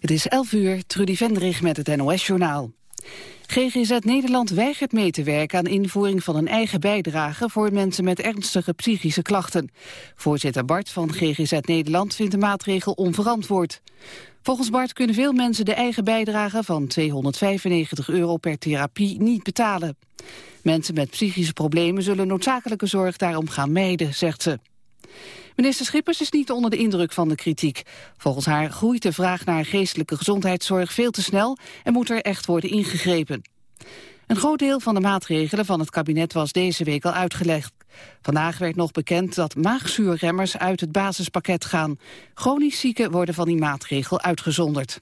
Het is 11 uur, Trudy Vendrig met het NOS-journaal. GGZ Nederland weigert mee te werken aan invoering van een eigen bijdrage voor mensen met ernstige psychische klachten. Voorzitter Bart van GGZ Nederland vindt de maatregel onverantwoord. Volgens Bart kunnen veel mensen de eigen bijdrage van 295 euro per therapie niet betalen. Mensen met psychische problemen zullen noodzakelijke zorg daarom gaan mijden, zegt ze. Minister Schippers is niet onder de indruk van de kritiek. Volgens haar groeit de vraag naar geestelijke gezondheidszorg veel te snel en moet er echt worden ingegrepen. Een groot deel van de maatregelen van het kabinet was deze week al uitgelegd. Vandaag werd nog bekend dat maagzuurremmers uit het basispakket gaan. Chronisch zieken worden van die maatregel uitgezonderd.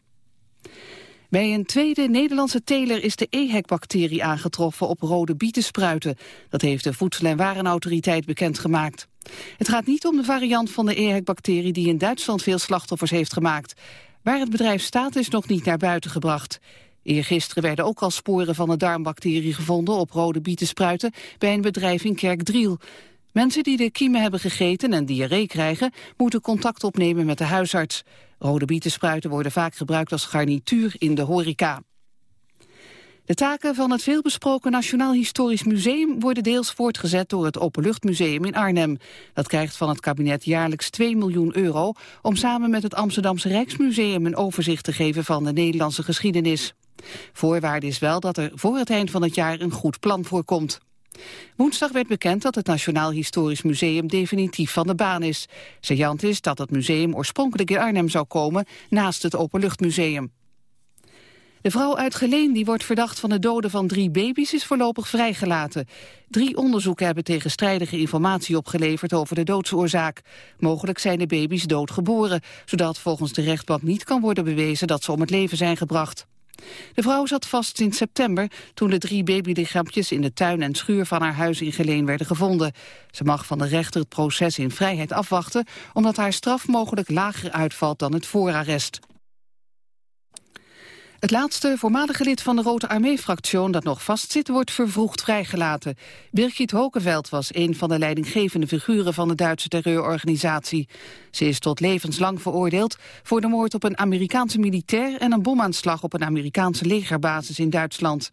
Bij een tweede Nederlandse teler is de EHEC-bacterie aangetroffen op rode bietenspruiten. Dat heeft de Voedsel- en Warenautoriteit bekendgemaakt. Het gaat niet om de variant van de EHEC-bacterie die in Duitsland veel slachtoffers heeft gemaakt. Waar het bedrijf staat is nog niet naar buiten gebracht. Eergisteren werden ook al sporen van de darmbacterie gevonden op rode bietenspruiten bij een bedrijf in Kerkdriel. Mensen die de kiemen hebben gegeten en diarree krijgen, moeten contact opnemen met de huisarts. Rode bietenspruiten worden vaak gebruikt als garnituur in de horeca. De taken van het veelbesproken Nationaal Historisch Museum worden deels voortgezet door het Openluchtmuseum in Arnhem. Dat krijgt van het kabinet jaarlijks 2 miljoen euro om samen met het Amsterdamse Rijksmuseum een overzicht te geven van de Nederlandse geschiedenis. Voorwaarde is wel dat er voor het eind van het jaar een goed plan voorkomt. Woensdag werd bekend dat het Nationaal Historisch Museum definitief van de baan is. Sejant is dat het museum oorspronkelijk in Arnhem zou komen naast het Openluchtmuseum. De vrouw uit Geleen die wordt verdacht van de doden van drie baby's is voorlopig vrijgelaten. Drie onderzoeken hebben tegenstrijdige informatie opgeleverd over de doodsoorzaak. Mogelijk zijn de baby's doodgeboren, zodat volgens de rechtbank niet kan worden bewezen dat ze om het leven zijn gebracht. De vrouw zat vast sinds september toen de drie babylichaampjes in de tuin en schuur van haar huis in Geleen werden gevonden. Ze mag van de rechter het proces in vrijheid afwachten omdat haar straf mogelijk lager uitvalt dan het voorarrest. Het laatste voormalige lid van de Rote Armee-fractie dat nog vastzit, wordt vervroegd vrijgelaten. Birgit Hokeveld was een van de leidinggevende figuren van de Duitse terreurorganisatie. Ze is tot levenslang veroordeeld voor de moord op een Amerikaanse militair en een bomaanslag op een Amerikaanse legerbasis in Duitsland.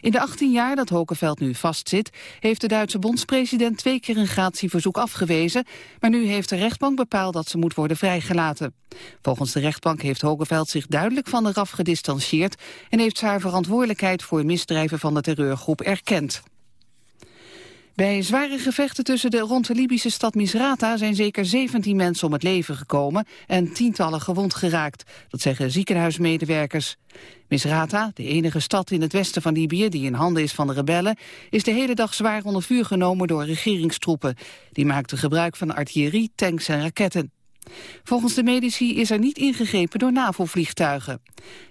In de 18 jaar dat Hokeveld nu vastzit, heeft de Duitse bondspresident twee keer een gratieverzoek afgewezen, maar nu heeft de rechtbank bepaald dat ze moet worden vrijgelaten. Volgens de rechtbank heeft Hokeveld zich duidelijk van de RAF gedistanceerd en heeft haar verantwoordelijkheid voor misdrijven van de terreurgroep erkend. Bij zware gevechten tussen de rond de Libische stad Misrata zijn zeker 17 mensen om het leven gekomen en tientallen gewond geraakt. Dat zeggen ziekenhuismedewerkers. Misrata, de enige stad in het westen van Libië die in handen is van de rebellen, is de hele dag zwaar onder vuur genomen door regeringstroepen. Die maakten gebruik van artillerie, tanks en raketten. Volgens de medici is er niet ingegrepen door NAVO-vliegtuigen.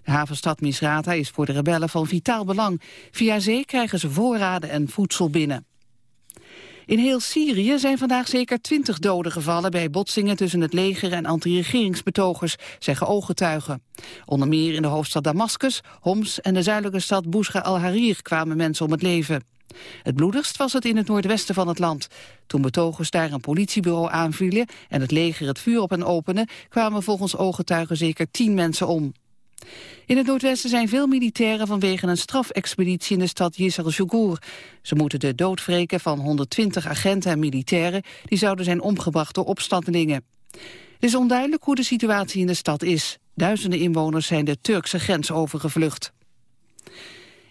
De havenstad Misrata is voor de rebellen van vitaal belang. Via zee krijgen ze voorraden en voedsel binnen. In heel Syrië zijn vandaag zeker twintig doden gevallen bij botsingen tussen het leger en anti-regeringsbetogers, zeggen ooggetuigen. Onder meer in de hoofdstad Damascus, Homs en de zuidelijke stad Busra al-Harir kwamen mensen om het leven. Het bloedigst was het in het noordwesten van het land. Toen betogers daar een politiebureau aanvielen en het leger het vuur op hen opende, kwamen volgens ooggetuigen zeker tien mensen om. In het Noordwesten zijn veel militairen vanwege een strafexpeditie in de stad Yisr Jugur. Ze moeten de dood wreken van 120 agenten en militairen die zouden zijn omgebracht door opstandelingen. Het is onduidelijk hoe de situatie in de stad is. Duizenden inwoners zijn de Turkse grens overgevlucht.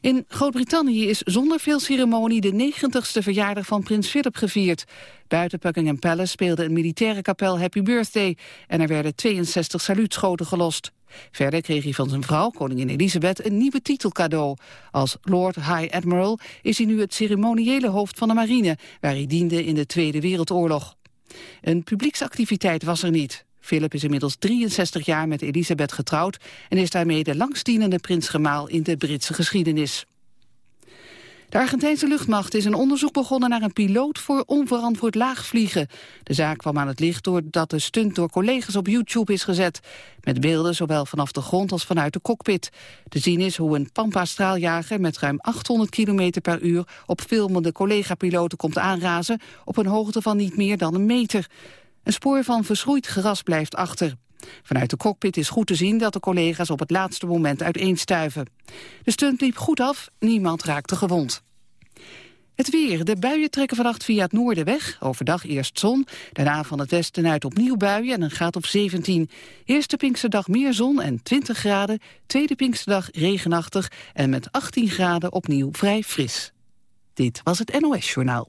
In Groot-Brittannië is zonder veel ceremonie de 90ste verjaardag van prins Philip gevierd. Buiten Buckingham Palace speelde een militaire kapel Happy Birthday en er werden 62 saluutschoten gelost. Verder kreeg hij van zijn vrouw, koningin Elisabeth, een nieuwe titel cadeau. Als Lord High Admiral is hij nu het ceremoniële hoofd van de marine, waar hij diende in de Tweede Wereldoorlog. Een publieksactiviteit was er niet. Philip is inmiddels 63 jaar met Elisabeth getrouwd en is daarmee de langstdienende prinsgemaal in de Britse geschiedenis. De Argentijnse luchtmacht is een onderzoek begonnen naar een piloot voor onverantwoord laagvliegen. De zaak kwam aan het licht doordat de stunt door collega's op YouTube is gezet. Met beelden zowel vanaf de grond als vanuit de cockpit. Te zien is hoe een Pampa-straaljager met ruim 800 km per uur op filmende collega-piloten komt aanrazen op een hoogte van niet meer dan een meter. Een spoor van verschroeid gras blijft achter. Vanuit de cockpit is goed te zien dat de collega's op het laatste moment uiteenstuiven. De stunt liep goed af, niemand raakte gewond. Het weer. De buien trekken vannacht via het noorden weg. Overdag eerst zon, daarna van het westen uit opnieuw buien en een graad op 17. Eerste Pinksterdag meer zon en 20 graden. Tweede Pinksterdag regenachtig en met 18 graden opnieuw vrij fris. Dit was het NOS Journaal.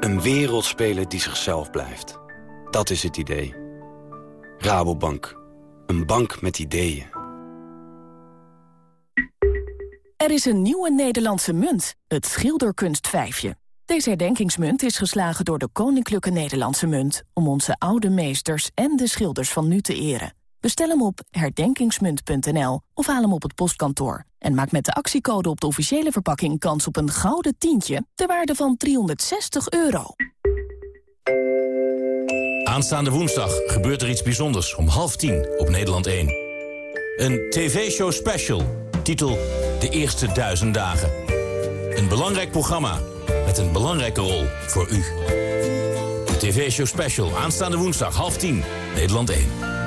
Een wereldspeler die zichzelf blijft. Dat is het idee. Rabobank. Een bank met ideeën. Er is een nieuwe Nederlandse munt, het schilderkunstvijfje. Deze herdenkingsmunt is geslagen door de Koninklijke Nederlandse Munt... om onze oude meesters en de schilders van nu te eren. Bestel hem op herdenkingsmunt.nl of haal hem op het postkantoor. En maak met de actiecode op de officiële verpakking kans op een gouden tientje... ter waarde van 360 euro. Aanstaande woensdag gebeurt er iets bijzonders om half tien op Nederland 1. Een tv-show special Titel De Eerste Duizend Dagen. Een belangrijk programma met een belangrijke rol voor u. De TV-show special aanstaande woensdag half tien, Nederland 1.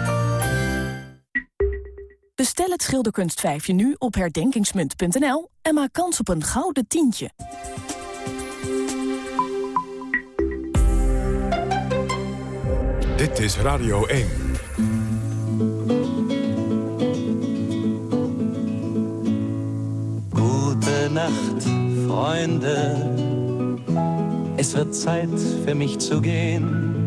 Bestel het schilderkunstvijfje nu op herdenkingsmunt.nl en maak kans op een gouden tientje. Dit is Radio 1. Nacht, Freunde. Es wird Zeit für mich zu gehen.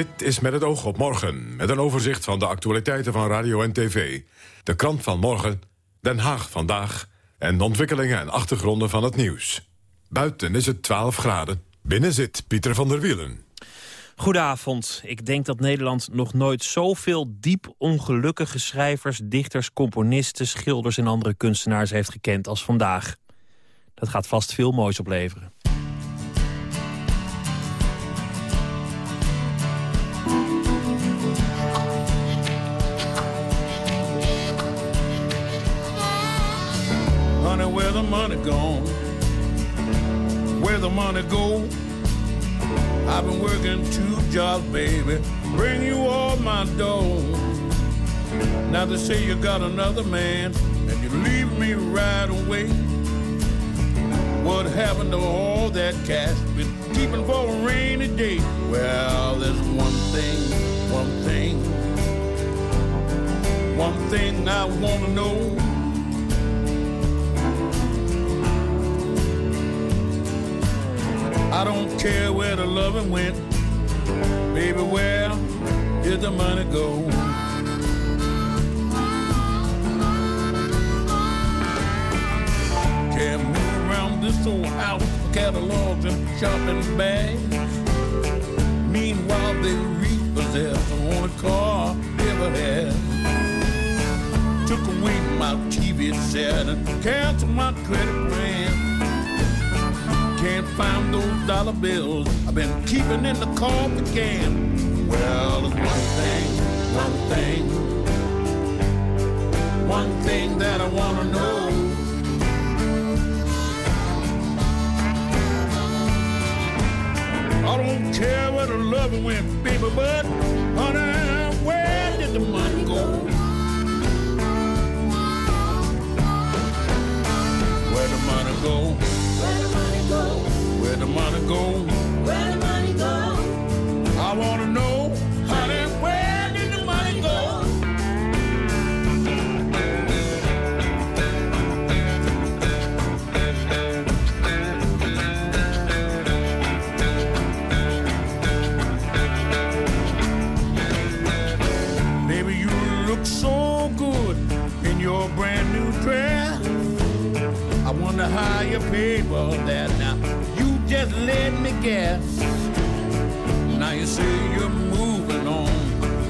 Dit is met het oog op morgen, met een overzicht van de actualiteiten van radio en tv. De krant van morgen, Den Haag vandaag en de ontwikkelingen en achtergronden van het nieuws. Buiten is het 12 graden, binnen zit Pieter van der Wielen. Goedenavond. Ik denk dat Nederland nog nooit zoveel diep ongelukkige schrijvers, dichters, componisten, schilders en andere kunstenaars heeft gekend als vandaag. Dat gaat vast veel moois opleveren. Money gone? Where the money go? I've been working two jobs, baby, bring you all my dough. Now they say you got another man, and you leave me right away. What happened to all that cash been keeping for a rainy day? Well, there's one thing, one thing, one thing I wanna know. I don't care where the loving went. Baby, where did the money go? Can't move around this old house, catalogs and shopping bags. Meanwhile, they repossess the only car ever had. Took away my TV set and canceled my credit those dollar bills I've been keeping in the coffee can. Well, there's one thing, one thing, one thing that I wanna know. I don't care where the love went, baby, but honey, where did the money go? Where the money go? the money go? Where the money go? I wanna know, honey, where did the money go? Baby, you look so good in your brand new dress. I wonder how you paid for that now just let me guess. Now you say you're moving on,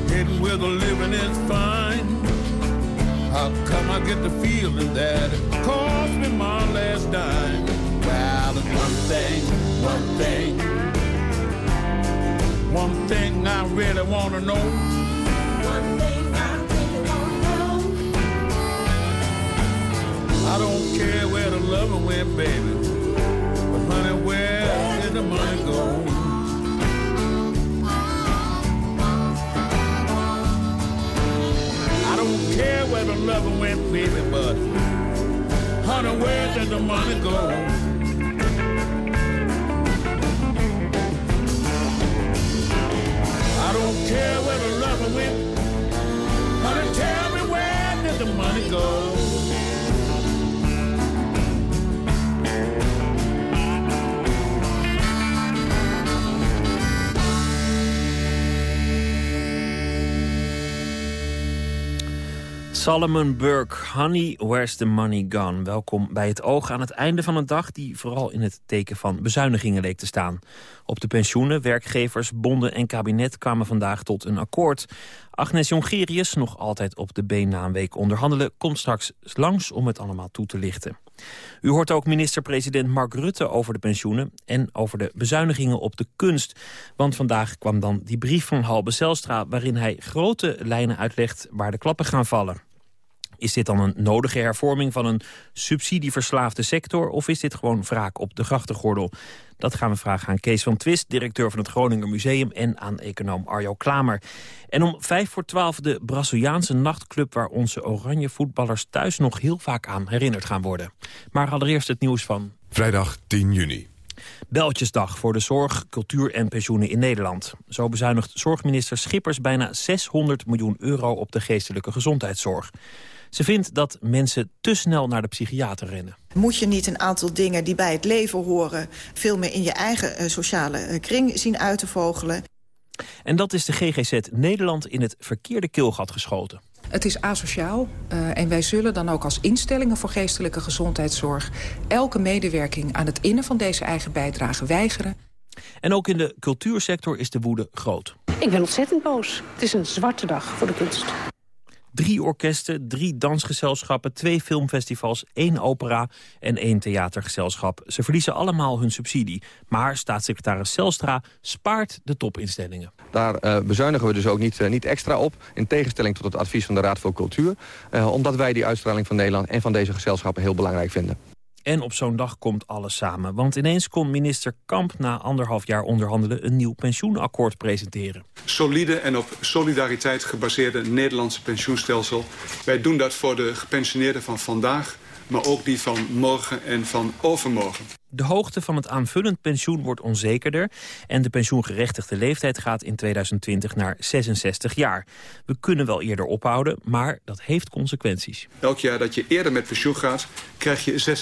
heading where the living is fine. How come I get the feeling that it cost me my last dime? Well, it's one thing, one thing, one thing I really wanna know. One thing I really wanna know. I don't care where the loving went, baby, where did the money go? I don't care where the went, baby, but honey, where did the money go? I don't care where the lover went. Honey, tell me where did the money go? Solomon Burke, Honey, Where's the Money Gone? Welkom bij het oog aan het einde van een dag... die vooral in het teken van bezuinigingen leek te staan. Op de pensioenen, werkgevers, bonden en kabinet kwamen vandaag tot een akkoord. Agnes Jongerius, nog altijd op de been na een week onderhandelen... komt straks langs om het allemaal toe te lichten. U hoort ook minister-president Mark Rutte over de pensioenen... en over de bezuinigingen op de kunst. Want vandaag kwam dan die brief van Halbe Zelstra... waarin hij grote lijnen uitlegt waar de klappen gaan vallen. Is dit dan een nodige hervorming van een subsidieverslaafde sector... of is dit gewoon wraak op de grachtengordel? Dat gaan we vragen aan Kees van Twist, directeur van het Groninger Museum... en aan econoom Arjo Klamer. En om vijf voor twaalf de Braziliaanse nachtclub... waar onze oranje voetballers thuis nog heel vaak aan herinnerd gaan worden. Maar allereerst het nieuws van... Vrijdag 10 juni. Beltjesdag voor de zorg, cultuur en pensioenen in Nederland. Zo bezuinigt zorgminister Schippers bijna 600 miljoen euro op de geestelijke gezondheidszorg. Ze vindt dat mensen te snel naar de psychiater rennen. Moet je niet een aantal dingen die bij het leven horen... veel meer in je eigen uh, sociale uh, kring zien uit te vogelen? En dat is de GGZ Nederland in het verkeerde keelgat geschoten. Het is asociaal uh, en wij zullen dan ook als instellingen voor geestelijke gezondheidszorg... elke medewerking aan het innen van deze eigen bijdrage weigeren. En ook in de cultuursector is de woede groot. Ik ben ontzettend boos. Het is een zwarte dag voor de kunst. Drie orkesten, drie dansgezelschappen, twee filmfestivals, één opera en één theatergezelschap. Ze verliezen allemaal hun subsidie. Maar staatssecretaris Zelstra spaart de topinstellingen. Daar uh, bezuinigen we dus ook niet, uh, niet extra op. In tegenstelling tot het advies van de Raad voor Cultuur. Uh, omdat wij die uitstraling van Nederland en van deze gezelschappen heel belangrijk vinden. En op zo'n dag komt alles samen. Want ineens kon minister Kamp na anderhalf jaar onderhandelen... een nieuw pensioenakkoord presenteren. Solide en op solidariteit gebaseerde Nederlandse pensioenstelsel. Wij doen dat voor de gepensioneerden van vandaag... maar ook die van morgen en van overmorgen. De hoogte van het aanvullend pensioen wordt onzekerder... en de pensioengerechtigde leeftijd gaat in 2020 naar 66 jaar. We kunnen wel eerder ophouden, maar dat heeft consequenties. Elk jaar dat je eerder met pensioen gaat, krijg je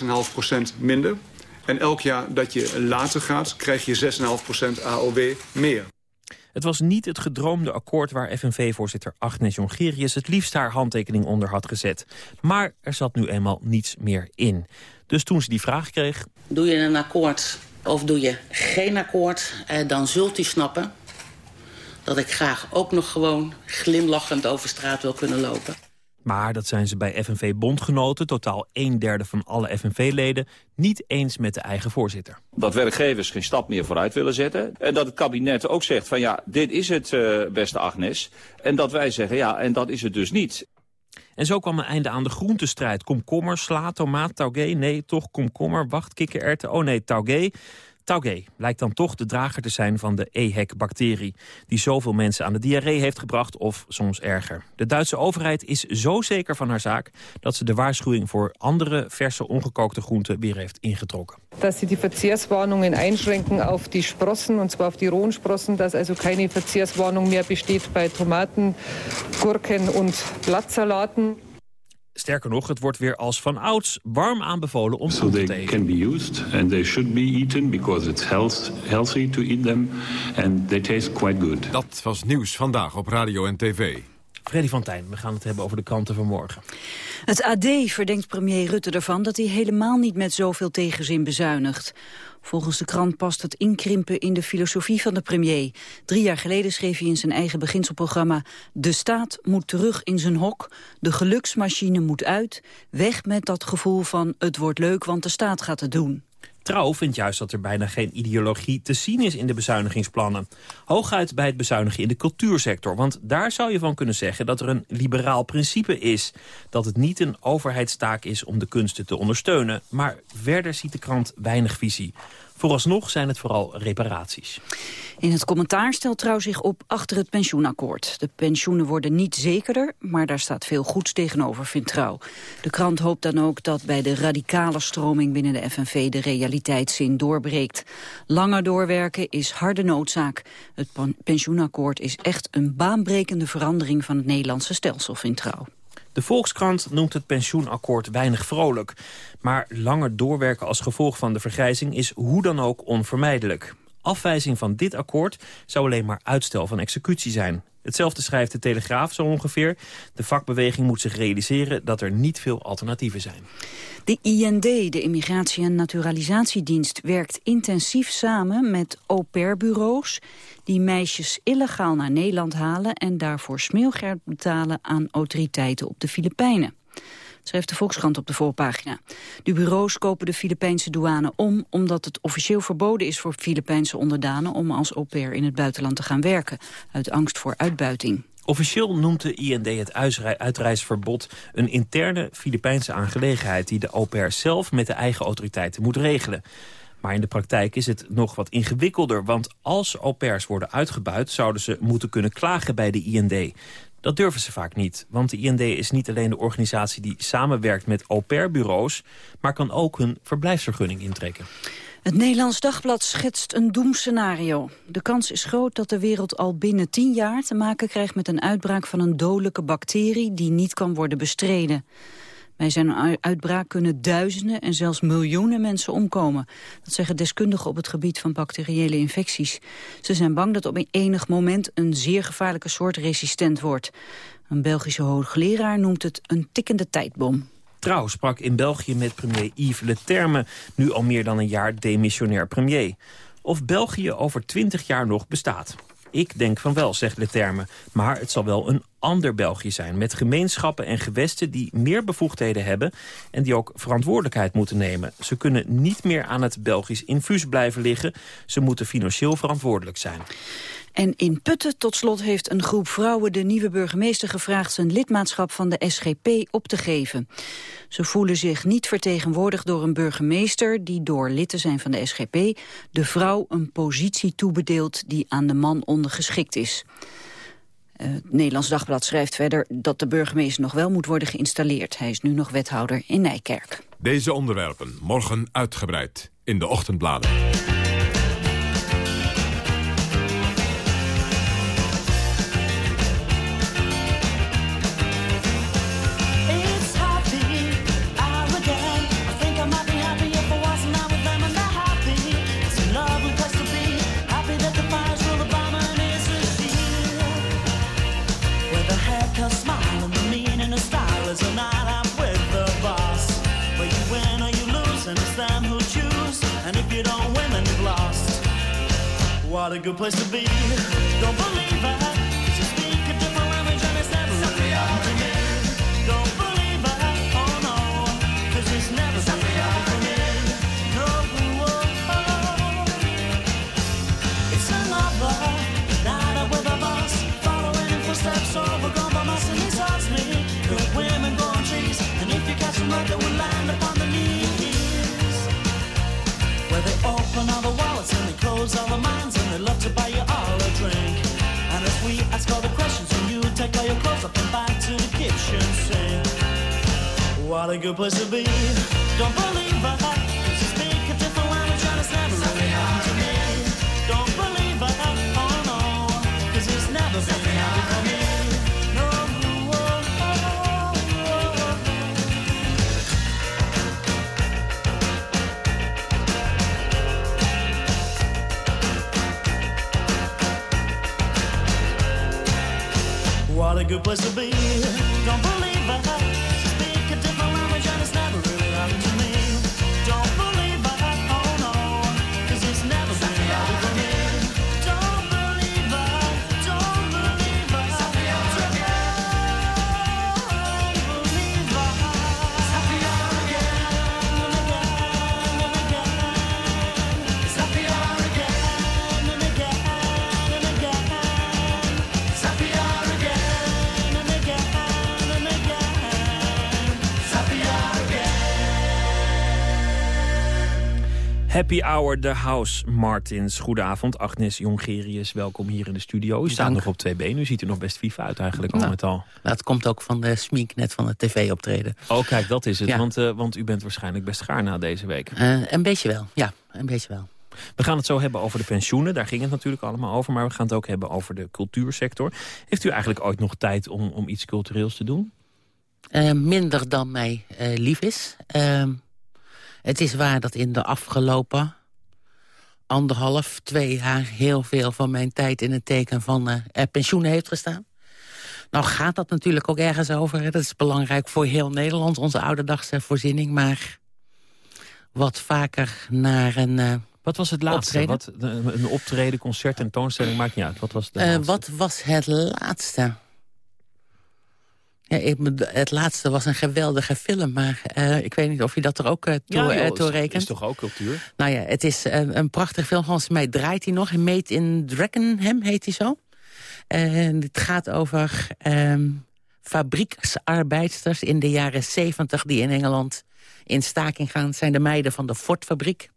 6,5% minder. En elk jaar dat je later gaat, krijg je 6,5% AOW meer. Het was niet het gedroomde akkoord waar FNV-voorzitter Agnes Jongerius... het liefst haar handtekening onder had gezet. Maar er zat nu eenmaal niets meer in. Dus toen ze die vraag kreeg... Doe je een akkoord of doe je geen akkoord, eh, dan zult u snappen... dat ik graag ook nog gewoon glimlachend over straat wil kunnen lopen. Maar dat zijn ze bij FNV-bondgenoten, totaal een derde van alle FNV-leden... niet eens met de eigen voorzitter. Dat werkgevers geen stap meer vooruit willen zetten. En dat het kabinet ook zegt van ja, dit is het uh, beste Agnes. En dat wij zeggen ja, en dat is het dus niet. En zo kwam een einde aan de groentestrijd. Komkommer, sla, tomaat, taugé, nee, toch komkommer, wacht, kikkererwten, oh nee, taugé. Taugé lijkt dan toch de drager te zijn van de EHEC-bacterie... die zoveel mensen aan de diarree heeft gebracht of soms erger. De Duitse overheid is zo zeker van haar zaak... dat ze de waarschuwing voor andere verse ongekookte groenten weer heeft ingetrokken. Dat ze die Verzehrswarnungen einschränken auf die Sprossen, und zwar auf die rohen Sprossen, dass also keine Verzehrswarnung mehr besteht bei Tomaten, Gurken und Blattsalaten. Sterker nog, het wordt weer als van ouds warm aanbevolen om so te they can be used and they should be eaten because it's health, healthy to eat them and they taste quite good. Dat was nieuws vandaag op radio en tv. Freddy van Tijn, we gaan het hebben over de kranten van morgen. Het AD verdenkt premier Rutte ervan dat hij helemaal niet met zoveel tegenzin bezuinigt. Volgens de krant past het inkrimpen in de filosofie van de premier. Drie jaar geleden schreef hij in zijn eigen beginselprogramma... de staat moet terug in zijn hok, de geluksmachine moet uit... weg met dat gevoel van het wordt leuk, want de staat gaat het doen. Trouw vindt juist dat er bijna geen ideologie te zien is in de bezuinigingsplannen. Hooguit bij het bezuinigen in de cultuursector. Want daar zou je van kunnen zeggen dat er een liberaal principe is. Dat het niet een overheidstaak is om de kunsten te ondersteunen. Maar verder ziet de krant weinig visie. Vooralsnog zijn het vooral reparaties. In het commentaar stelt Trouw zich op achter het pensioenakkoord. De pensioenen worden niet zekerder, maar daar staat veel goeds tegenover, vindt Trouw. De krant hoopt dan ook dat bij de radicale stroming binnen de FNV de realiteitszin doorbreekt. Langer doorwerken is harde noodzaak. Het pensioenakkoord is echt een baanbrekende verandering van het Nederlandse stelsel, vindt Trouw. De Volkskrant noemt het pensioenakkoord weinig vrolijk. Maar langer doorwerken als gevolg van de vergrijzing is hoe dan ook onvermijdelijk. Afwijzing van dit akkoord zou alleen maar uitstel van executie zijn. Hetzelfde schrijft de Telegraaf zo ongeveer. De vakbeweging moet zich realiseren dat er niet veel alternatieven zijn. De IND, de Immigratie- en Naturalisatiedienst, werkt intensief samen met au-pair-bureaus... die meisjes illegaal naar Nederland halen en daarvoor smeelgeld betalen aan autoriteiten op de Filipijnen schrijft de Volkskrant op de voorpagina. De bureaus kopen de Filipijnse douane om... omdat het officieel verboden is voor Filipijnse onderdanen... om als au pair in het buitenland te gaan werken... uit angst voor uitbuiting. Officieel noemt de IND het uitreisverbod een interne Filipijnse aangelegenheid... die de au pair zelf met de eigen autoriteiten moet regelen. Maar in de praktijk is het nog wat ingewikkelder. Want als au pairs worden uitgebuit... zouden ze moeten kunnen klagen bij de IND. Dat durven ze vaak niet, want de IND is niet alleen de organisatie die samenwerkt met au-pair-bureaus, maar kan ook hun verblijfsvergunning intrekken. Het Nederlands Dagblad schetst een doemscenario. De kans is groot dat de wereld al binnen tien jaar te maken krijgt met een uitbraak van een dodelijke bacterie die niet kan worden bestreden. Bij zijn uitbraak kunnen duizenden en zelfs miljoenen mensen omkomen. Dat zeggen deskundigen op het gebied van bacteriële infecties. Ze zijn bang dat op enig moment een zeer gevaarlijke soort resistent wordt. Een Belgische hoogleraar noemt het een tikkende tijdbom. Trouw sprak in België met premier Yves Le Terme... nu al meer dan een jaar demissionair premier. Of België over twintig jaar nog bestaat. Ik denk van wel, zegt Leterme. Maar het zal wel een ander België zijn. Met gemeenschappen en gewesten die meer bevoegdheden hebben... en die ook verantwoordelijkheid moeten nemen. Ze kunnen niet meer aan het Belgisch infuus blijven liggen. Ze moeten financieel verantwoordelijk zijn. En in Putten tot slot heeft een groep vrouwen de nieuwe burgemeester gevraagd zijn lidmaatschap van de SGP op te geven. Ze voelen zich niet vertegenwoordigd door een burgemeester die door lid te zijn van de SGP de vrouw een positie toebedeelt die aan de man ondergeschikt is. Uh, het Nederlands Dagblad schrijft verder dat de burgemeester nog wel moet worden geïnstalleerd. Hij is nu nog wethouder in Nijkerk. Deze onderwerpen morgen uitgebreid in de ochtendbladen. Good place to be. Happy Hour, de House Martins. Goedenavond, Agnes Jongerius. Welkom hier in de studio. U staat Dank. nog op twee benen. U ziet er nog best vief uit eigenlijk, al Nou, met al. Dat komt ook van de smiek net van het tv-optreden. Oh, kijk, dat is het. Ja. Want, eh, want u bent waarschijnlijk best gaar na deze week. Eh, een beetje wel, ja, een beetje wel. We gaan het zo hebben over de pensioenen. Daar ging het natuurlijk allemaal over. Maar we gaan het ook hebben over de cultuursector. Heeft u eigenlijk ooit nog tijd om, om iets cultureels te doen? Eh, minder dan mij lief is. Het is waar dat in de afgelopen anderhalf, twee jaar... heel veel van mijn tijd in het teken van eh, eh, pensioenen heeft gestaan. Nou gaat dat natuurlijk ook ergens over. hè. Dat is belangrijk voor heel Nederland, onze ouderdagsvoorziening. voorziening. Maar wat vaker naar een... eh, Wat was het laatste? Optreden? Wat, een optreden, concert, tentoonstelling, maakt niet uit. Wat was de Eh, laatste? wat was het laatste? Ja, ik, het laatste was een geweldige film, maar eh, ik weet niet of je dat er ook eh, toe, Ja, eh, joh, toe is- rekent. is toch ook cultuur? Nou ja, het is een, een prachtig film. Volgens mij draait hij nog. Made in Dragonham heet hij zo. En het gaat over ehm fabrieksarbeidsters in de jaren zeventig... die in Engeland in staking gaan. Het zijn de meiden van de Ford-fabriek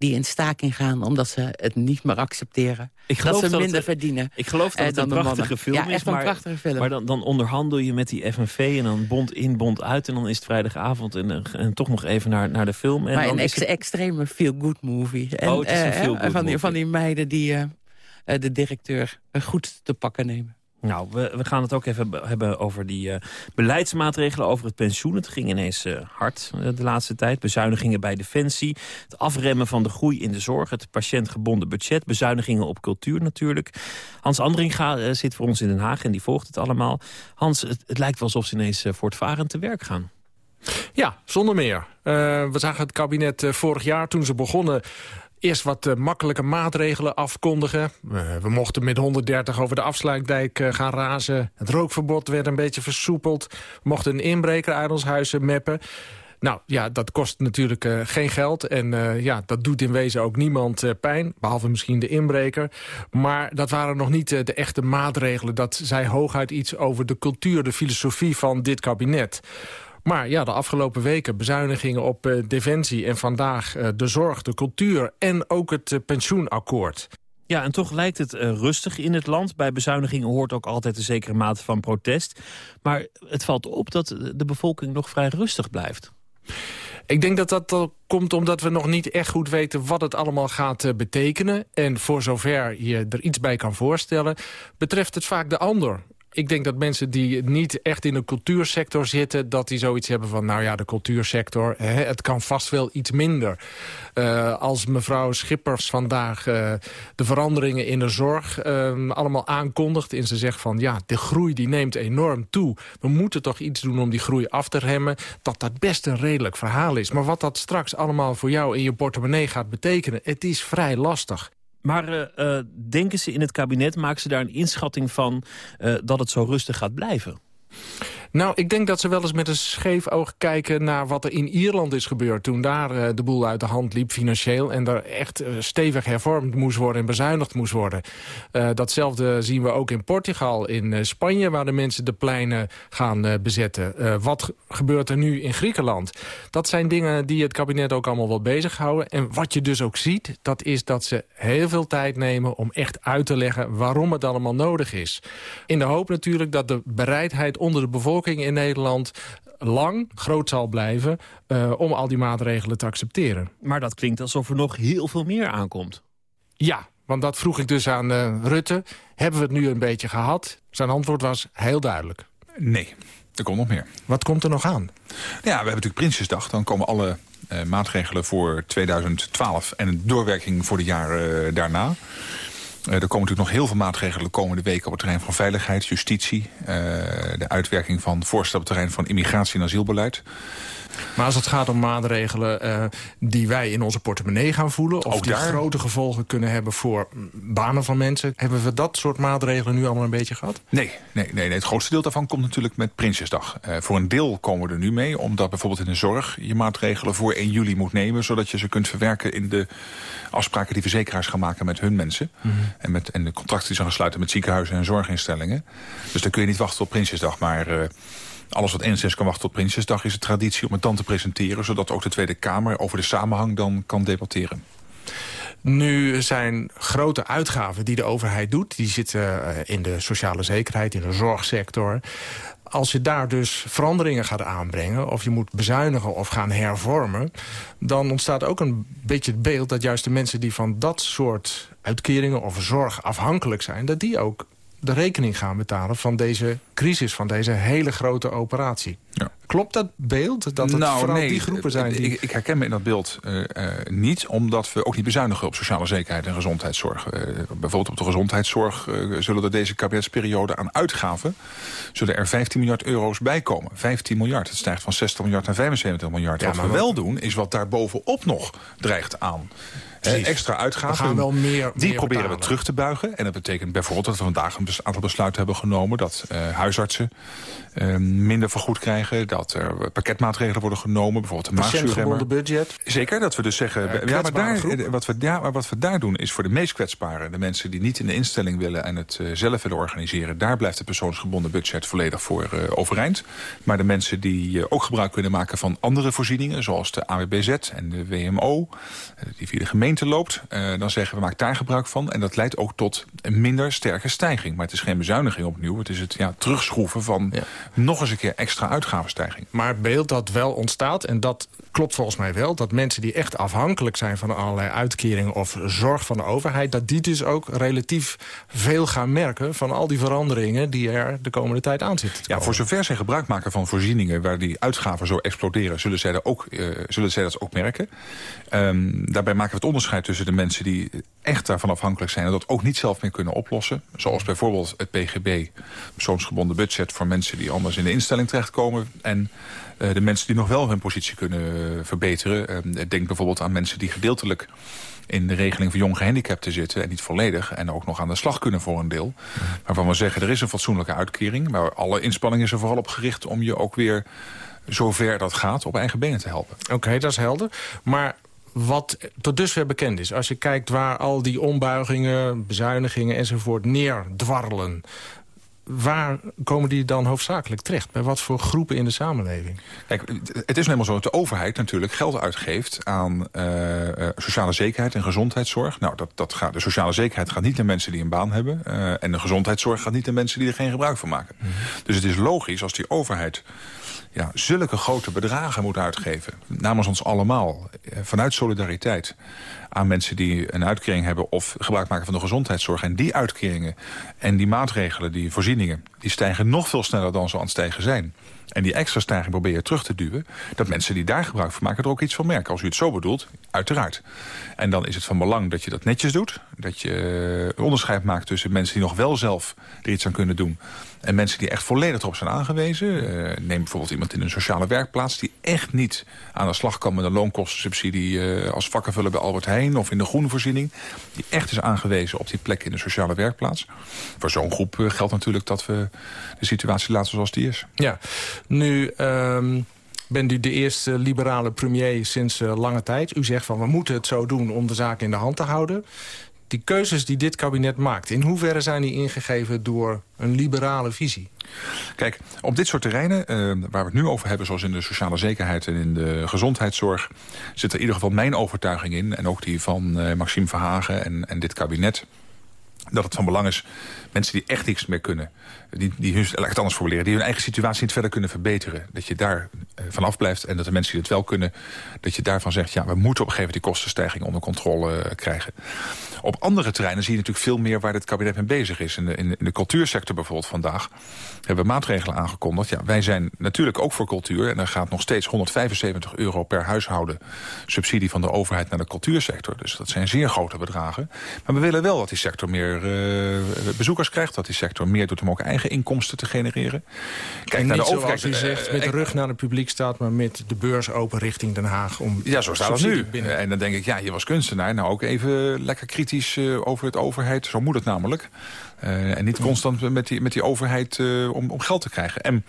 die in staking gaan omdat ze het niet meer accepteren. Ik dat ze minder verdienen. Ik geloof dat eh, het dan een prachtige mannen. film ja, is. echt een maar, prachtige film. Maar dan, dan onderhandel je met die FNV en dan bond in, bond uit. En dan is het vrijdagavond en, eh, en toch nog even naar, naar de film. En maar dan een ex het- extreme feel-good movie. En, Oh, het is een eh, van, die, van die meiden die de directeur goed te pakken nemen. Nou, we, we gaan het ook even be- hebben over die eh, beleidsmaatregelen over het pensioen. Het ging ineens eh, hard eh, de laatste tijd. Bezuinigingen bij Defensie, het afremmen van de groei in de zorg... het patiëntgebonden budget, bezuinigingen op cultuur natuurlijk. Hans Andringa zit voor ons in Den Haag en die volgt het allemaal. Hans, het, lijkt wel alsof ze ineens voortvarend te werk gaan. Ja, zonder meer. We zagen het kabinet vorig jaar toen ze begonnen... Eerst wat eh, makkelijke maatregelen afkondigen. Eh, we mochten met 130 over de afsluitdijk eh, gaan razen. Het rookverbod werd een beetje versoepeld. We mochten een inbreker uit ons huis eh, meppen. Nou ja, dat kost natuurlijk geen geld. En ja, dat doet in wezen ook niemand pijn. Behalve misschien de inbreker. Maar dat waren nog niet de echte maatregelen. Dat zei hooguit iets over de cultuur, de filosofie van dit kabinet. Maar ja, de afgelopen weken bezuinigingen op eh, defensie... en vandaag eh, de zorg, de cultuur en ook het eh, pensioenakkoord. Ja, en toch lijkt het rustig in het land. Bij bezuinigingen hoort ook altijd een zekere mate van protest. Maar het valt op dat de bevolking nog vrij rustig blijft. Ik denk dat dat komt omdat we nog niet echt goed weten wat het allemaal gaat betekenen. En voor zover je er iets bij kan voorstellen, betreft het vaak de ander. Ik denk dat mensen die niet echt in de cultuursector zitten... dat die zoiets hebben van, nou ja, de cultuursector... Hè, het kan vast wel iets minder. Eh, als mevrouw Schippers vandaag eh, de veranderingen in de zorg... eh, allemaal aankondigt en ze zegt van... ja, de groei die neemt enorm toe. We moeten toch iets doen om die groei af te remmen... dat dat best een redelijk verhaal is. Maar wat dat straks allemaal voor jou in je portemonnee gaat betekenen... het is vrij lastig. Maar eh, eh, denken ze in het kabinet, maken ze daar een inschatting van... eh, dat het zo rustig gaat blijven? Nou, ik denk dat ze wel eens met een scheef oog kijken naar wat er in Ierland is gebeurd. Toen daar eh, de boel uit de hand liep financieel. En er echt eh, stevig hervormd moest worden en bezuinigd moest worden. Eh, datzelfde zien we ook in Portugal, in Spanje... waar de mensen de pleinen gaan bezetten. Wat ge- gebeurt er nu in Griekenland? Dat zijn dingen die het kabinet ook allemaal wel bezighouden. En wat je dus ook ziet, dat is dat ze heel veel tijd nemen... om echt uit te leggen waarom het allemaal nodig is. In de hoop natuurlijk dat de bereidheid onder de bevolking in Nederland lang groot zal blijven eh, om al die maatregelen te accepteren. Maar dat klinkt alsof er nog heel veel meer aankomt. Ja, want dat vroeg ik dus aan eh, Rutte. Hebben we het nu een beetje gehad? Zijn antwoord was heel duidelijk. Nee, er komt nog meer. Wat komt er nog aan? Ja, we hebben natuurlijk Prinsjesdag. Dan komen alle eh, maatregelen voor 2012 en een doorwerking voor de jaren daarna. Er komen natuurlijk nog heel veel maatregelen de komende weken... op het terrein van veiligheid, justitie... Uh, de uitwerking van voorstel op het terrein van immigratie en asielbeleid. Maar als het gaat om maatregelen uh, die wij in onze portemonnee gaan voelen... of Ook die daar- grote gevolgen kunnen hebben voor banen van mensen... hebben we dat soort maatregelen nu allemaal een beetje gehad? Nee, nee, nee, nee, het grootste deel daarvan komt natuurlijk met Prinsjesdag. Uh, voor een deel komen we er nu mee, omdat bijvoorbeeld in de zorg... je maatregelen voor 1 juli moet nemen... zodat je ze kunt verwerken in de afspraken die verzekeraars gaan maken met hun mensen. Mhm. en, met, en de contracten die ze gaan sluiten met ziekenhuizen en zorginstellingen. Dus dan kun je niet wachten tot Prinsjesdag, maar... Uh, alles wat enigszins kan wachten tot Prinsjesdag is de traditie om het dan te presenteren... zodat ook de Tweede Kamer over de samenhang dan kan debatteren. Nu zijn grote uitgaven die de overheid doet... die zitten eh, in de sociale zekerheid, in de zorgsector. Als je daar dus veranderingen gaat aanbrengen... of je moet bezuinigen of gaan hervormen... dan ontstaat ook een beetje het beeld dat juist de mensen... die van dat soort uitkeringen of zorg afhankelijk zijn... dat die ook de rekening gaan betalen van deze crisis... van deze hele grote operatie. Ja. Klopt dat beeld? Dat het nou, vooral nee, die groepen zijn die... Ik, ik, herken me in dat beeld uh, uh, niet, omdat we ook niet bezuinigen op sociale zekerheid en gezondheidszorg. Uh, bijvoorbeeld op de gezondheidszorg zullen er deze kabinetsperiode aan uitgaven... zullen er 15 miljard euro's bij komen. 15 miljard, het stijgt van 60 miljard naar 75 miljard. Ja, wat we wel doen, is wat daar bovenop nog dreigt aan... Precies. extra uitgaven. We gaan wel meer, die meer proberen betalen. we terug te buigen. En dat betekent bijvoorbeeld dat we vandaag een aantal besluiten hebben genomen... dat uh, huisartsen uh, minder vergoed krijgen. Dat er pakketmaatregelen worden genomen. Bijvoorbeeld een Patiëntgebonden budget. Zeker, dat we dus zeggen... Ja, maar daar, wat, we daar, maar wat we daar doen is voor de meest kwetsbaren... de mensen die niet in de instelling willen en het zelf willen organiseren... daar blijft het persoonsgebonden budget volledig voor overeind. Maar de mensen die ook gebruik kunnen maken van andere voorzieningen... zoals de AWBZ en de WMO, die via de gemeente loopt, uh, dan zeggen we maak daar gebruik van. En dat leidt ook tot een minder sterke stijging. Maar het is geen bezuiniging opnieuw. Het is het ja, terugschroeven van ja. nog eens een keer extra uitgavenstijging. Maar het beeld dat wel ontstaat, en dat klopt volgens mij wel... dat mensen die echt afhankelijk zijn van allerlei uitkeringen of zorg van de overheid... dat die dus ook relatief veel gaan merken van al die veranderingen... die er de komende tijd aan zitten Ja, voor zover zij gebruik maken van voorzieningen... waar die uitgaven zo exploderen, zullen zij, dat ook, uh, zullen zij dat ook merken. Um, daarbij maken we het onderscheid tussen de mensen die echt daarvan afhankelijk zijn... en dat ook niet zelf meer kunnen oplossen. Zoals bijvoorbeeld het PGB, persoonsgebonden budget... voor mensen die anders in de instelling terechtkomen... en uh, de mensen die nog wel hun positie kunnen verbeteren. Uh, denk bijvoorbeeld aan mensen die gedeeltelijk in de regeling voor jong gehandicapten zitten... en niet volledig, en ook nog aan de slag kunnen voor een deel. Waarvan we zeggen, er is een fatsoenlijke uitkering... maar alle inspanning is er vooral op gericht om je ook weer zover dat gaat... op eigen benen te helpen. Oké, dat is helder. Maar wat tot dusver bekend is. Als je kijkt waar al die ombuigingen, bezuinigingen enzovoort neerdwarrelen... waar komen die dan hoofdzakelijk terecht? Bij wat voor groepen in de samenleving? Kijk, het is helemaal zo dat de overheid natuurlijk geld uitgeeft... aan uh, uh, sociale zekerheid en gezondheidszorg. Nou, dat, dat gaat, de sociale zekerheid gaat niet naar mensen die een baan hebben... Uh, en de gezondheidszorg gaat niet naar mensen die er geen gebruik van maken. Mm -hmm. Dus het is logisch als die overheid ja, zulke grote bedragen moet uitgeven... namens ons allemaal, vanuit solidariteit... aan mensen die een uitkering hebben of gebruik maken van de gezondheidszorg. En die uitkeringen en die maatregelen, die voorzieningen... die stijgen nog veel sneller dan ze aan het stijgen zijn. En die extra stijging probeer je terug te duwen... dat mensen die daar gebruik van maken er ook iets van merken. Als u het zo bedoelt, uiteraard. En dan is het van belang dat je dat netjes doet. Dat je onderscheid maakt tussen mensen die nog wel zelf er iets aan kunnen doen... en mensen die echt volledig erop zijn aangewezen. Uh, neem bijvoorbeeld iemand in een sociale werkplaats... die echt niet aan de slag kan met een loonkostensubsidie... Uh, als vakkenvuller bij Albert Heijn of in de groenvoorziening. Die echt is aangewezen op die plek in de sociale werkplaats. Voor zo'n groep uh, geldt natuurlijk dat we de situatie laten zoals die is. Ja, nu... Um bent u de eerste liberale premier sinds uh, lange tijd. U zegt van we moeten het zo doen om de zaak in de hand te houden. Die keuzes die dit kabinet maakt, in hoeverre zijn die ingegeven door een liberale visie? Kijk, op dit soort terreinen, uh, waar we het nu over hebben... zoals in de sociale zekerheid en in de gezondheidszorg... zit er in ieder geval mijn overtuiging in... en ook die van uh, Maxime Verhagen en, en dit kabinet dat het van belang is... mensen die echt niks meer kunnen... die, die hun, laat het anders formuleren, die hun eigen situatie niet verder kunnen verbeteren. Dat je daar eh, vanaf blijft en dat de mensen die het wel kunnen... dat je daarvan zegt, ja, we moeten op een gegeven moment die kostenstijging onder controle eh, krijgen. Op andere terreinen zie je natuurlijk veel meer waar dit kabinet mee bezig is. In de, in cultuursector bijvoorbeeld vandaag hebben we maatregelen aangekondigd. Ja, wij zijn natuurlijk ook voor cultuur. En er gaat nog steeds 175 euro per huishouden subsidie van de overheid naar de cultuursector. Dus dat zijn zeer grote bedragen. Maar we willen wel dat die sector meer uh, bezoekers krijgt. Dat die sector meer doet om ook eigen inkomsten te genereren. Kijk naar de overheid. Zoals u zegt, met de rug naar het publiek staat... maar met de beurs open richting Den Haag. Om ja, zo staat het nu. Binnen. En dan denk ik, ja, je was kunstenaar. Nou, ook even lekker kritisch over het overheid. Zo moet het namelijk. Uh, en niet constant met die, met die overheid uh, om, om geld te krijgen. En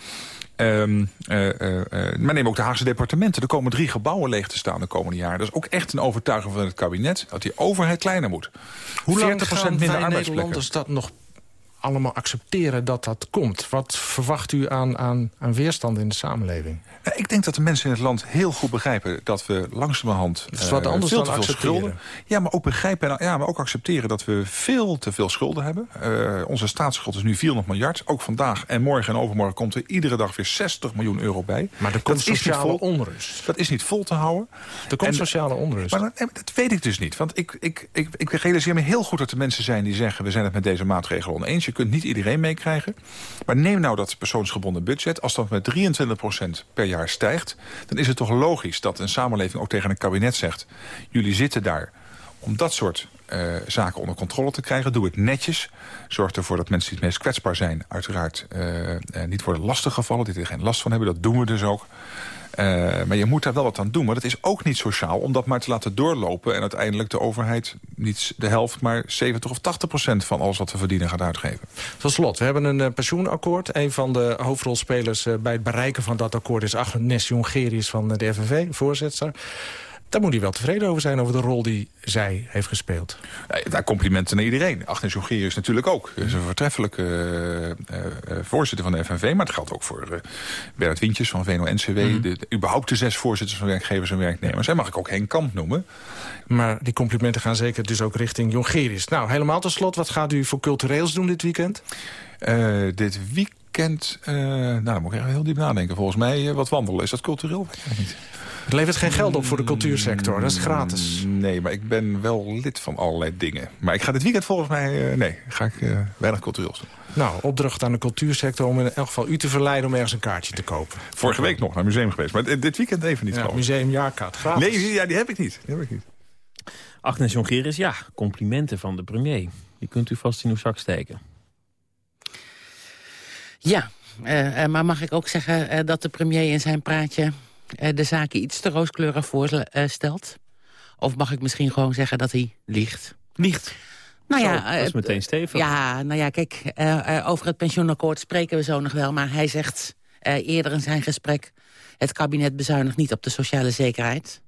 Um, uh, uh, maar neem ook de Haagse departementen. Er komen drie gebouwen leeg te staan de komende jaren. Dat is ook echt een overtuiging van het kabinet... dat die overheid kleiner moet. Hoe lang gaan minder Nederlanders dat nog allemaal accepteren dat dat komt? Wat verwacht u aan, aan, aan weerstand in de samenleving? Nou, ik denk dat de mensen in het land heel goed begrijpen... dat we langzamerhand dat is wat uh, anders veel dan te veel accepteren. schulden... Ja, maar ook begrijpen ja, maar ook accepteren dat we veel te veel schulden hebben. Uh, onze staatsschuld is nu 400 miljard. Ook vandaag en morgen en overmorgen komt er iedere dag weer 60 miljoen euro bij. Maar er komt dat sociale vol, onrust. Dat is niet vol te houden. Er komt En- sociale onrust. Maar dat, nee, maar dat weet ik dus niet. Want ik, ik, ik, ik realiseer me heel goed dat er mensen zijn die zeggen... we zijn het met deze maatregelen oneens. Je kunt niet iedereen meekrijgen. Maar neem nou dat persoonsgebonden budget. Als dat met 23% per jaar stijgt... dan is het toch logisch dat een samenleving ook tegen een kabinet zegt... jullie zitten daar om dat soort eh, zaken onder controle te krijgen. Doe het netjes. Zorg ervoor dat mensen die het meest kwetsbaar zijn... uiteraard eh, eh, niet worden lastiggevallen. Die er geen last van hebben. Dat doen we dus ook. Uh, maar je moet daar wel wat aan doen. Maar dat is ook niet sociaal om dat maar te laten doorlopen... en uiteindelijk de overheid niet de helft... maar 70 of 80 procent van alles wat we verdienen gaat uitgeven. Tot slot, we hebben een eh, pensioenakkoord. Een van de hoofdrolspelers eh, bij het bereiken van dat akkoord... is Agnes Jongerius van eh, de FNV, voorzitter. Daar moet hij wel tevreden over zijn, over de rol die zij heeft gespeeld. Nee, daar complimenten naar iedereen. Agnes Jongerius natuurlijk ook. Ze is een voortreffelijke eh, eh, eh, voorzitter van de FNV. Maar het geldt ook voor eh Bernard Wintjes van VNO-NCW. De, de- überhaupt de zes voorzitters van werkgevers en werknemers. En mag ik ook Henk Kamp noemen. Maar die complimenten gaan zeker dus ook richting Jongerius. Nou, helemaal tot slot, wat gaat u voor cultureels doen dit weekend? Eh, dit weekend, eh, nou, dan moet ik even heel diep nadenken. Volgens mij eh, wat wandelen. Is dat cultureel? Weet ik niet. Het levert geen geld op voor de cultuursector, dat is gratis. Nee, maar ik ben wel lid van allerlei dingen. Maar ik ga dit weekend volgens mij, eh, nee, ga ik eh, weinig cultureels doen. Nou, opdracht aan de cultuursector om in elk geval u te verleiden om ergens een kaartje te kopen. Vorige week nog naar het museum geweest, maar dit weekend even niet. Ja, ik. museumjaarkaart, gratis. Nee, ja, die heb ik niet. Die heb ik niet. Agnes Jongerius, ja, complimenten van de premier. Die kunt u vast in uw zak steken. Ja, eh, eh, maar mag ik ook zeggen eh, dat de premier in zijn praatje... de zaken iets te rooskleurig voorstelt? Of mag ik misschien gewoon zeggen dat hij liegt? Liegt? Nou ja, dat is meteen stevig. Ja, nou ja, kijk, over het pensioenakkoord spreken we zo nog wel. Maar hij zegt eerder in zijn gesprek... het kabinet bezuinigt niet op de sociale zekerheid.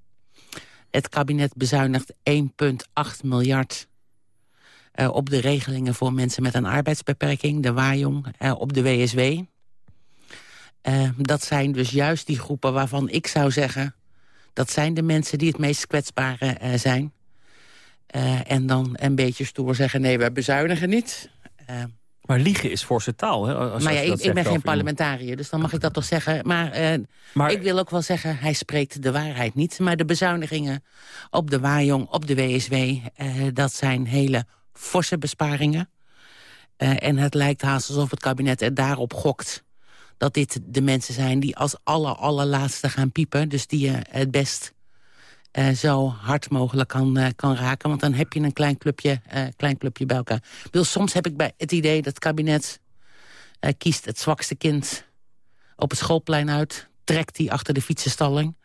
Het kabinet bezuinigt 1,8 miljard... eh, op de regelingen voor mensen met een arbeidsbeperking, de waaijong, eh, op de WSW. Eh, dat zijn dus juist die groepen waarvan ik zou zeggen... dat zijn de mensen die het meest kwetsbare zijn. En dan een beetje stoer zeggen, nee, we bezuinigen niet. Maar liegen is forse taal, hè? Als, maar ja, ik, ik ben geen parlementariër, dus dan mag ik dat toch zeggen. Maar, eh, ik wil ook wel zeggen, hij spreekt de waarheid niet. Maar de bezuinigingen op de Wajong, op de WSW... dat zijn hele forse besparingen. Eh, en het lijkt haast alsof het kabinet er daarop gokt... dat dit de mensen zijn die als aller, allerlaatste gaan piepen. Dus die je het best eh, zo hard mogelijk kan, eh, kan raken. Want dan heb je een klein clubje, eh, klein clubje bij elkaar. Bedoel, soms heb ik bij het idee dat het kabinet eh, kiest het zwakste kind op het schoolplein uit. Trekt die achter de fietsenstalling.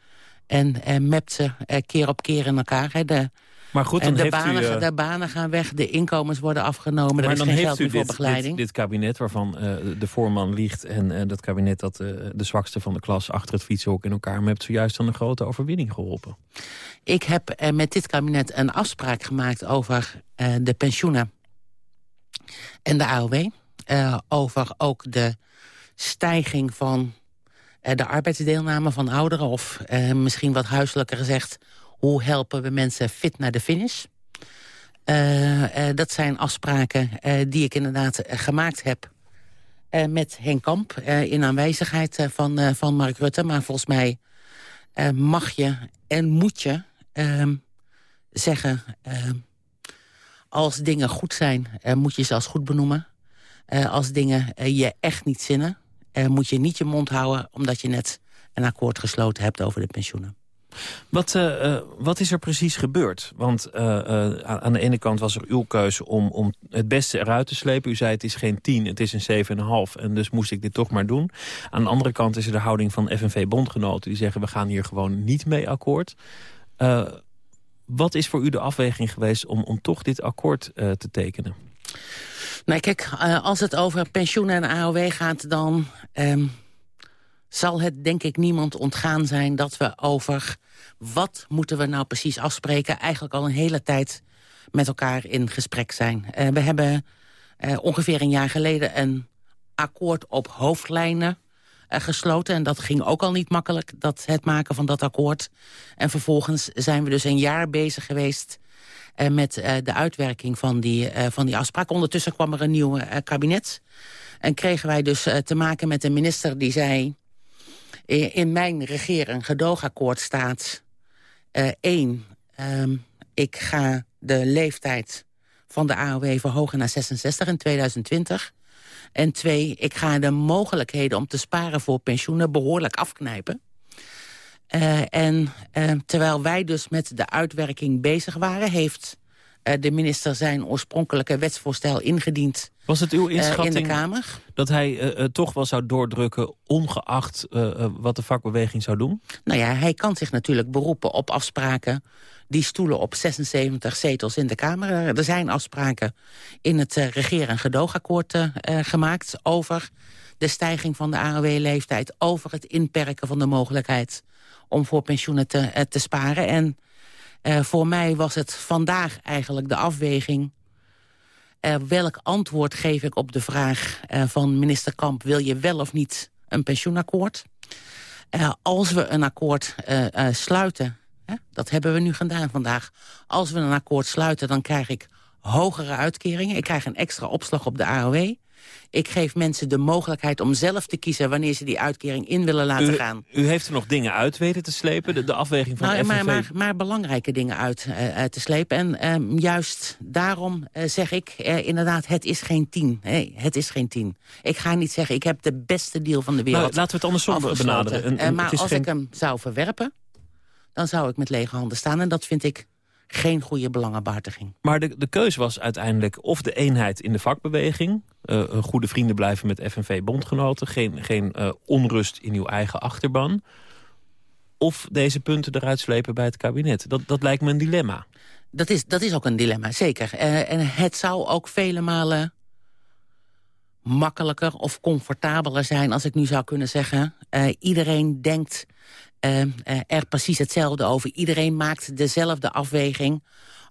En eh, mept ze eh, keer op keer in elkaar. Hè. De, Maar goed, dan en de, heeft u, banen, eh, de banen gaan weg, de inkomens worden afgenomen. er Maar is dan geen heeft geld u meer voor dit, begeleiding. dit, dit kabinet waarvan eh, de voorman liegt... en eh, dat kabinet dat de zwakste van de klas achter het fietsenhok in elkaar... hebt zojuist aan een grote overwinning geholpen. Ik heb met dit kabinet een afspraak gemaakt over de pensioenen en de AOW. Over ook de stijging van de arbeidsdeelname van ouderen... of misschien wat huiselijker gezegd... hoe helpen we mensen fit naar de finish? Eh, eh, dat zijn afspraken eh, die ik inderdaad gemaakt heb... met Henk Kamp in aanwezigheid eh, van, van Mark Rutte. Maar volgens mij mag je en moet je ehm, zeggen... ehm, als dingen goed zijn, moet je ze als goed benoemen. Als dingen je echt niet zinnen, moet je niet je mond houden... omdat je net een akkoord gesloten hebt over de pensioenen. Wat, eh, eh, wat is er precies gebeurd? Want eh, aan de ene kant was er uw keuze om, om het beste eruit te slepen. U zei het is geen 10, het is een 7,5 en dus moest ik dit toch maar doen. Aan de andere kant is er de houding van FNV-bondgenoten... die zeggen we gaan hier gewoon niet mee akkoord. Wat is voor u de afweging geweest om, om toch dit akkoord te tekenen? Nee, kijk, als het over pensioenen en AOW gaat... dan ehm, zal het denk ik niemand ontgaan zijn dat we over... wat moeten we nou precies afspreken... eigenlijk al een hele tijd met elkaar in gesprek zijn. Eh, we hebben eh, ongeveer een jaar geleden een akkoord op hoofdlijnen eh, gesloten. En dat ging ook al niet makkelijk, dat, het maken van dat akkoord. En vervolgens zijn we dus een jaar bezig geweest... met de uitwerking van die, van die afspraak. Ondertussen kwam er een nieuw kabinet. En kregen wij dus te maken met een minister die zei... eh, in mijn regering gedoogakkoord staat... eh, één, ehm, ik ga de leeftijd van de AOW verhogen naar 66 in 2020... En twee, ik ga de mogelijkheden om te sparen voor pensioenen behoorlijk afknijpen. Eh, en terwijl wij dus met de uitwerking bezig waren... heeft de minister zijn oorspronkelijke wetsvoorstel ingediend Was het uw eh, inschatting in de Kamer. dat hij eh, eh, toch wel zou doordrukken... ongeacht eh, eh, wat de vakbeweging zou doen? Nou ja, hij kan zich natuurlijk beroepen op afspraken... die stoelen op 76 zetels in de Kamer. Er zijn afspraken in het regeer- en gedoogakkoord gemaakt... over de stijging van de AOW-leeftijd... over het inperken van de mogelijkheid om voor pensioenen te, te sparen. En uh, voor mij was het vandaag eigenlijk de afweging... Uh, welk antwoord geef ik op de vraag uh, van minister Kamp... wil je wel of niet een pensioenakkoord? Als we een akkoord sluiten, hè, dat hebben we nu gedaan vandaag... als we een akkoord sluiten, dan krijg ik hogere uitkeringen. Ik krijg een extra opslag op de AOW. Ik geef mensen de mogelijkheid om zelf te kiezen... wanneer ze die uitkering in willen laten u, gaan. U heeft er nog dingen uit weten te slepen, de, de afweging van nou, de FNV? Maar, maar, maar, belangrijke dingen uit uh, te slepen. En uh, juist daarom uh, zeg ik inderdaad, het is geen tien. Nee, het is geen tien. Ik ga niet zeggen, ik heb de beste deal van de wereld nou, Laten we het andersom benaderen. Een, een, maar als geen... ik hem zou verwerpen, dan zou ik met lege handen staan. En dat vind ik geen goede belangenbehartiging. Maar de, de keuze was uiteindelijk of de eenheid in de vakbeweging... Uh, goede vrienden blijven met FNV-bondgenoten... geen, geen uh, onrust in uw eigen achterban... of deze punten eruit slepen bij het kabinet. Dat, dat lijkt me een dilemma. Dat is, dat is ook een dilemma, zeker. Uh, en het zou ook vele malen makkelijker of comfortabeler zijn... als ik nu zou kunnen zeggen... iedereen denkt er precies hetzelfde over. Iedereen maakt dezelfde afweging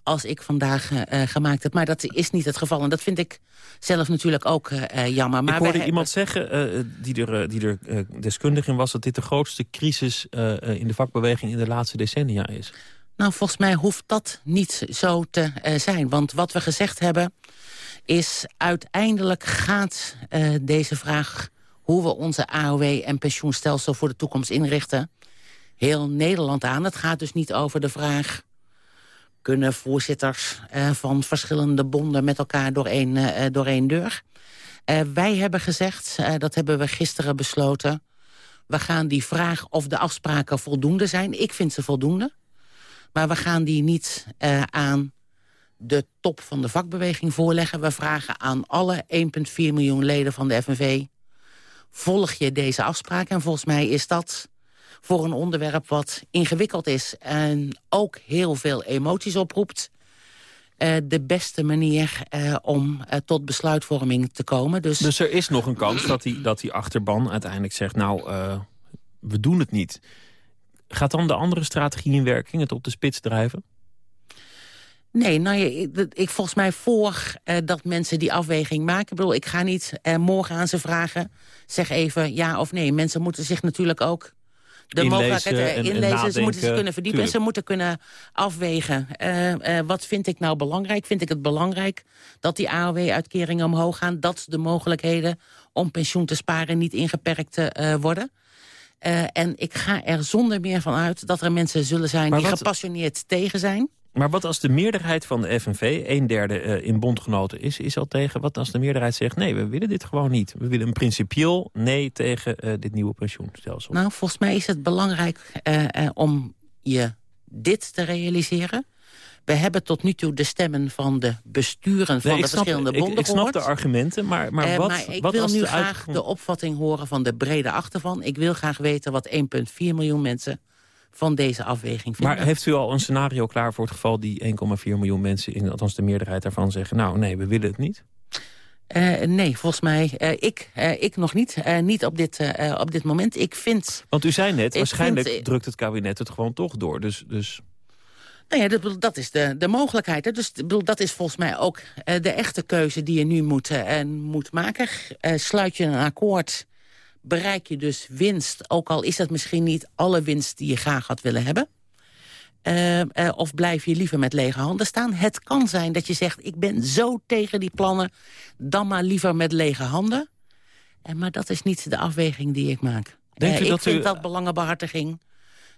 als ik vandaag uh, gemaakt heb. Maar dat is niet het geval. En dat vind ik zelf natuurlijk ook jammer. Maar ik hoorde iemand zeggen, die er, die er deskundig in was... dat dit de grootste crisis in de vakbeweging in de laatste decennia is. Nou, volgens mij hoeft dat niet zo te zijn. Want wat we gezegd hebben is... uiteindelijk gaat deze vraag hoe we onze AOW en pensioenstelsel voor de toekomst inrichten heel Nederland aan. Het gaat dus niet over de vraag... kunnen voorzitters uh, van verschillende bonden met elkaar door één, uh, door één deur? Wij hebben gezegd, dat hebben we gisteren besloten... we gaan die vraag of de afspraken voldoende zijn. Ik vind ze voldoende. Maar we gaan die niet aan de top van de vakbeweging voorleggen. We vragen aan alle 1,4 miljoen leden van de FNV... volg je deze afspraken? En volgens mij is dat voor een onderwerp wat ingewikkeld is... en ook heel veel emoties oproept... Uh, de beste manier uh, om uh, tot besluitvorming te komen. Dus, dus er is nog een kans dat die, dat die achterban uiteindelijk zegt... nou, we doen het niet. Gaat dan de andere strategie in werking, het op de spits drijven? Nee, nou, ik, ik volgens mij voor dat mensen die afweging maken... Ik bedoel, ik ga niet morgen aan ze vragen, zeg even ja of nee. Mensen moeten zich natuurlijk ook de inlezen mogelijkheid eh, en- en inlezen. ze moeten zich kunnen verdiepen en ze moeten kunnen afwegen. Eh, eh, wat vind ik nou belangrijk? Vind ik het belangrijk dat die AOW-uitkeringen omhoog gaan? Dat de mogelijkheden om pensioen te sparen niet ingeperkt eh, worden? En ik ga er zonder meer van uit dat er mensen zullen zijn Maar die wat- gepassioneerd tegen zijn. Maar wat als de meerderheid van de FNV, een derde eh, in bondgenoten is, is al tegen. Wat als de meerderheid zegt, nee, we willen dit gewoon niet. We willen een principieel nee tegen eh, dit nieuwe pensioenstelsel. Nou, volgens mij is het belangrijk eh, om je dit te realiseren. We hebben tot nu toe de stemmen van de besturen van Nee, de ik snap- verschillende ik- bonden Ik, snap gehoord. de argumenten, maar, maar wat, maar ik wat wil nu de graag de opvatting horen van de brede achtervan. Ik wil graag weten wat 1,4 miljoen mensen van deze afweging vinden. Maar heeft u al een scenario klaar voor het geval die 1,4 miljoen mensen, in, althans de meerderheid daarvan, zeggen: Nou, nee, we willen het niet? Eh, nee, volgens mij, eh, ik, eh, ik nog niet. Niet op dit, op dit moment. Ik vind... Want u zei net, waarschijnlijk vind- drukt het kabinet het gewoon toch door. Dus, dus Nou ja, dat, dat is de, de mogelijkheid. Hè. Dus dat is volgens mij ook de echte keuze die je nu moet, moet maken. Sluit je een akkoord, bereik je dus winst. Ook al is dat misschien niet alle winst die je graag had willen hebben. Eh, eh, of blijf je liever met lege handen staan? Het kan zijn dat je zegt, ik ben zo tegen die plannen... dan maar liever met lege handen. Eh, maar dat is niet de afweging die ik maak. Denkt u ik dat u- vind dat belangenbehartiging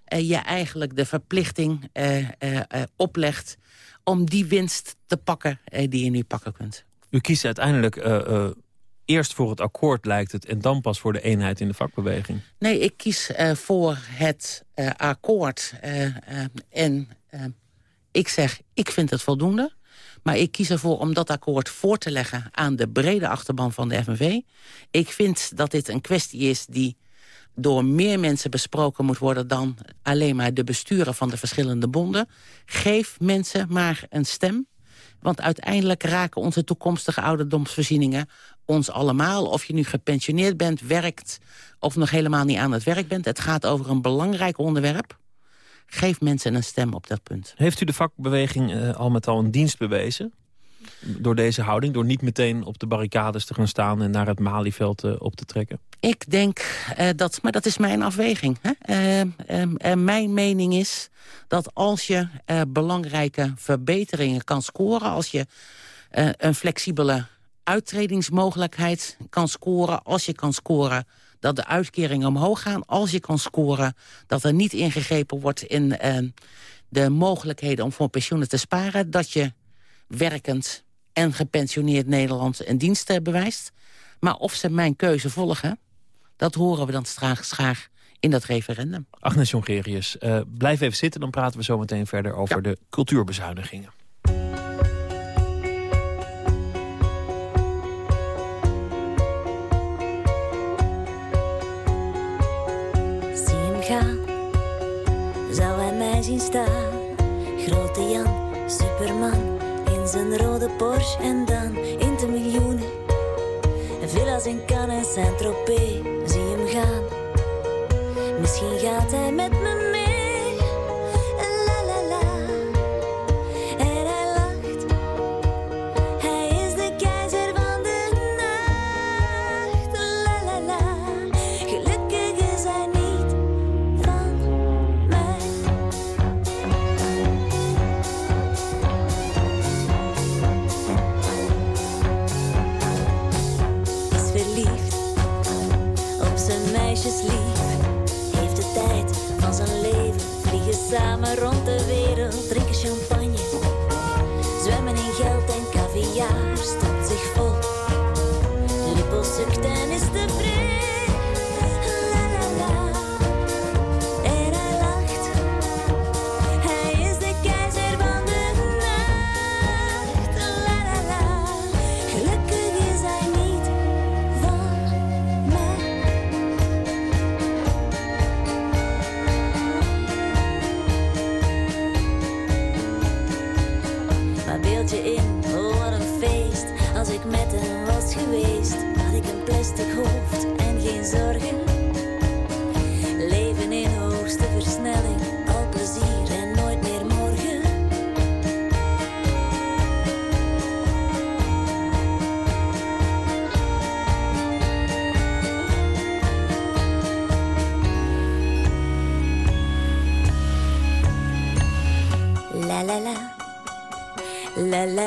eh, je eigenlijk de verplichting eh, eh, eh, oplegt... om die winst te pakken die je nu pakken kunt. u kiest uiteindelijk eh, eh, eerst voor het akkoord, lijkt het, en dan pas voor de eenheid in de vakbeweging. Nee, ik kies eh, voor het eh, akkoord. eh, en ik zeg, ik vind het voldoende. Maar ik kies ervoor om dat akkoord voor te leggen... aan de brede achterban van de FNV. Ik vind dat dit een kwestie is die door meer mensen besproken moet worden... dan alleen maar de besturen van de verschillende bonden. Geef mensen maar een stem. Want uiteindelijk raken onze toekomstige ouderdomsvoorzieningen ons allemaal. Of je nu gepensioneerd bent, werkt of nog helemaal niet aan het werk bent. Het gaat over een belangrijk onderwerp. Geef mensen een stem op dat punt. Heeft u de vakbeweging eh, al met al een dienst bewezen? Door deze houding, door niet meteen op de barricades te gaan staan... en naar het Malieveld eh, op te trekken? Ik denk eh, dat, maar dat is mijn afweging. Hè? Eh, eh, eh, mijn mening is dat als je belangrijke verbeteringen kan scoren... als je een flexibele uittredingsmogelijkheid kan scoren... als je kan scoren dat de uitkeringen omhoog gaan... als je kan scoren dat er niet ingegrepen wordt in eh, de mogelijkheden... om voor pensioenen te sparen, dat je werkend en gepensioneerd Nederland een dienst eh, bewijst. Maar of ze mijn keuze volgen, dat horen we dan straks graag in dat referendum. Agnes Jongerius, eh, blijf even zitten, dan praten we zo meteen verder over de cultuurbezuinigingen. Zien? Grote Jan, superman, in zijn rode Porsche en dan in de miljoenen. Villa's in Cannes en Saint-Tropez, zie hem gaan. Misschien gaat hij met me mee.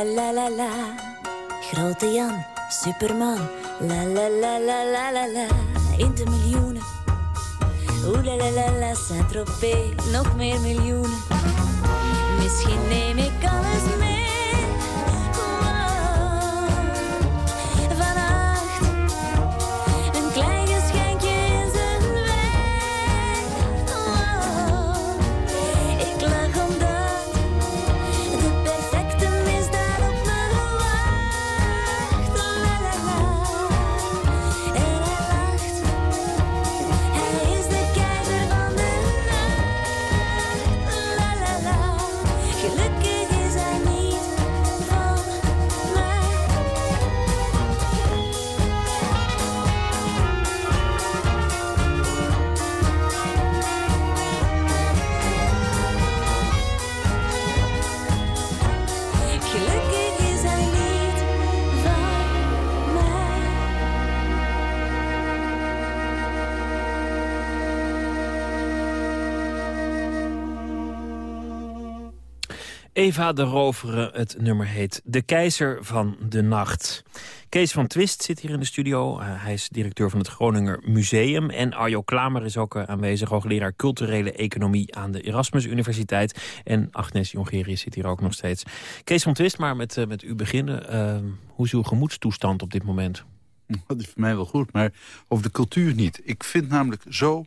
La. Grote Jan, Superman. La la la la la la la. In de miljoenen. Oeh la la la la, Saint-Tropez. Nog meer miljoenen. Misschien neem ik alles mee. Eva de Rovere, het nummer heet De Keizer van de Nacht. Kees van Twist zit hier in de studio. Eh, hij is directeur van het Groninger Museum. En Arjo Klamer is ook eh, aanwezig, hoogleraar culturele economie aan de Erasmus Universiteit. En Agnes Jongerius zit hier ook nog steeds. Kees van Twist, maar met, eh, met u beginnen. Eh, hoe is uw gemoedstoestand op dit moment? Dat is voor mij wel goed, maar over de cultuur niet. Ik vind namelijk zo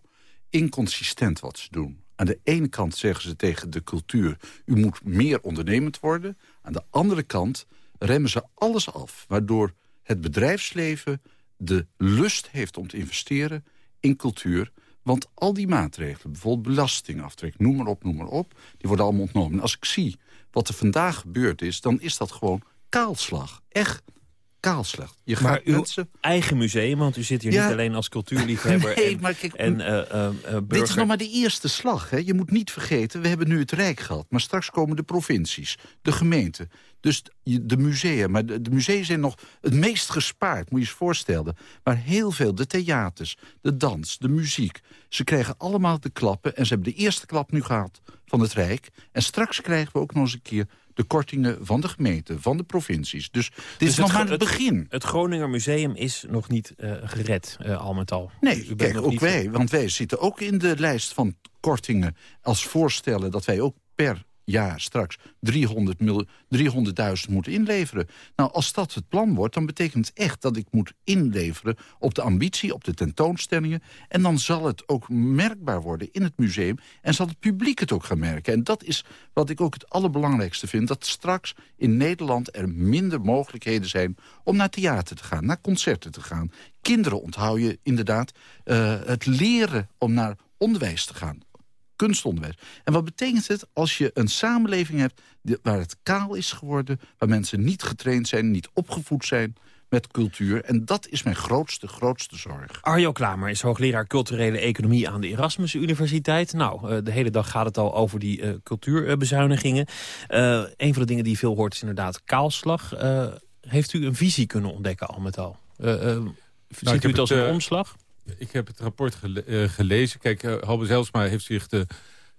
inconsistent wat ze doen. Aan de ene kant zeggen ze tegen de cultuur... u moet meer ondernemend worden. Aan de andere kant remmen ze alles af... waardoor het bedrijfsleven de lust heeft om te investeren in cultuur. Want al die maatregelen, bijvoorbeeld belastingaftrek, noem maar op, noem maar op... die worden allemaal ontnomen. En als ik zie wat er vandaag gebeurd is... dan is dat gewoon kaalslag. Echt Je maar gaat uw mensen... eigen museum, want u zit hier Ja. niet alleen als cultuurliefhebber Nee, en, maar kijk, en eh, eh, eh, burger. Dit is nog maar de eerste slag. Hè? Je moet niet vergeten, we hebben nu het Rijk gehad. Maar straks komen de provincies, de gemeenten. Dus de musea. Maar de, de musea zijn nog het meest gespaard, moet je je eens voorstellen. Maar heel veel, de theaters, de dans, de muziek. Ze krijgen allemaal de klappen. En ze hebben de eerste klap nu gehad van het Rijk. En straks krijgen we ook nog eens een keer de kortingen van de gemeenten, van de provincies. Dus dit Dus is nog het maar het begin. Het Groninger Museum is nog niet eh, gered, eh, al met al. Nee, kijk, ook niet- wij. Want wij zitten ook in de lijst van kortingen als voorstellen... dat wij ook per jaar straks 300 mil- 300.000 moeten inleveren. Nou, als dat het plan wordt, dan betekent het echt dat ik moet inleveren... op de ambitie, op de tentoonstellingen. En dan zal het ook merkbaar worden in het museum... en zal het publiek het ook gaan merken. En dat is wat ik ook het allerbelangrijkste vind... dat straks in Nederland er minder mogelijkheden zijn... om naar theater te gaan, naar concerten te gaan. Kinderen onthoud je inderdaad eh, het leren om naar onderwijs te gaan kunstonderwijs. En wat betekent het als je een samenleving hebt waar het kaal is geworden... waar mensen niet getraind zijn, niet opgevoed zijn met cultuur. En dat is mijn grootste, grootste zorg. Arjo Klamer is hoogleraar culturele economie aan de Erasmus Universiteit. Nou, eh, de hele dag gaat het al over die eh, cultuurbezuinigingen. Eh, een van de dingen die je veel hoort is inderdaad kaalslag. Eh, heeft u een visie kunnen ontdekken al met al? Eh, eh, Nou, ziet u het als een omslag? Ik heb het rapport eh, gelezen. Kijk, uh, Halbe Zelsma heeft zich de,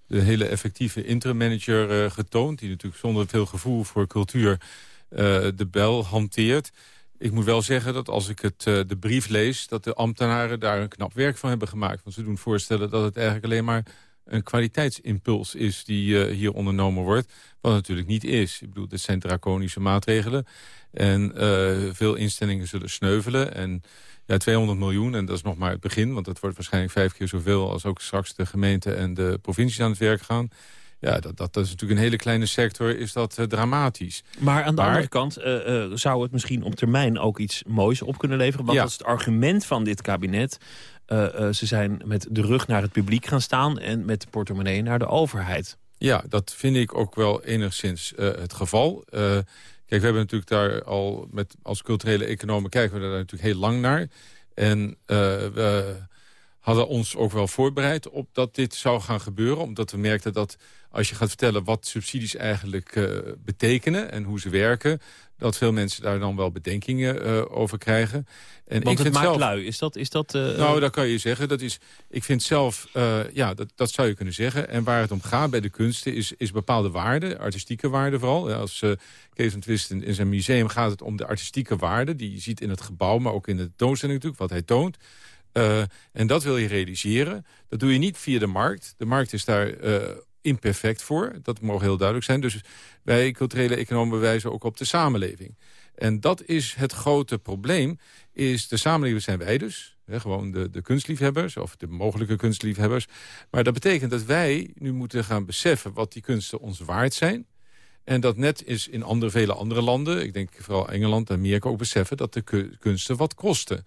hele effectieve interim manager eh, getoond... die natuurlijk zonder veel gevoel voor cultuur eh, de bel hanteert. Ik moet wel zeggen dat als ik het, eh, de brief lees... dat de ambtenaren daar een knap werk van hebben gemaakt. Want ze doen voorstellen dat het eigenlijk alleen maar een kwaliteitsimpuls is... die eh, hier ondernomen wordt, wat natuurlijk niet is. Ik bedoel, dit zijn draconische maatregelen. En eh, veel instellingen zullen sneuvelen. En ja, 200 miljoen, en dat is nog maar het begin... want dat wordt waarschijnlijk vijf keer zoveel... als ook straks de gemeente en de provincies aan het werk gaan. Ja, dat, dat, dat is natuurlijk een hele kleine sector, is dat eh, dramatisch. Maar aan de Maar- andere kant eh, eh, zou het misschien op termijn ook iets moois op kunnen leveren. Want Ja. dat is het argument van dit kabinet. Ze zijn met de rug naar het publiek gaan staan... en met de portemonnee naar de overheid. Ja, dat vind ik ook wel enigszins het geval. Eh, kijk, we hebben natuurlijk daar al met als culturele economen kijken we daar natuurlijk heel lang naar. En eh, we hadden ons ook wel voorbereid op dat dit zou gaan gebeuren. Omdat we merkten dat als je gaat vertellen wat subsidies eigenlijk uh, betekenen... en hoe ze werken, dat veel mensen daar dan wel bedenkingen uh, over krijgen. En Want ik het maakt zelf, lui, is dat... Is dat uh, nou, dat kan je zeggen. Dat is, ik vind zelf, ja, dat, dat zou je kunnen zeggen. En waar het om gaat bij de kunsten is, is bepaalde waarden, artistieke waarden vooral. Als Kees van Twist in, in, zijn museum gaat het om de artistieke waarden... die je ziet in het gebouw, maar ook in de toonstelling natuurlijk, wat hij toont... En dat wil je realiseren. Dat doe je niet via de markt. De markt is daar imperfect voor. Dat mogen heel duidelijk zijn. Dus wij culturele economen bewijzen ook op de samenleving. En dat is het grote probleem. Is de samenleving zijn wij dus. Hè, gewoon de, de kunstliefhebbers of de mogelijke kunstliefhebbers. Maar dat betekent dat wij nu moeten gaan beseffen... wat die kunsten ons waard zijn. En dat net is in andere, vele andere landen... ik denk vooral Engeland en Amerika ook beseffen... dat de kunsten wat kosten.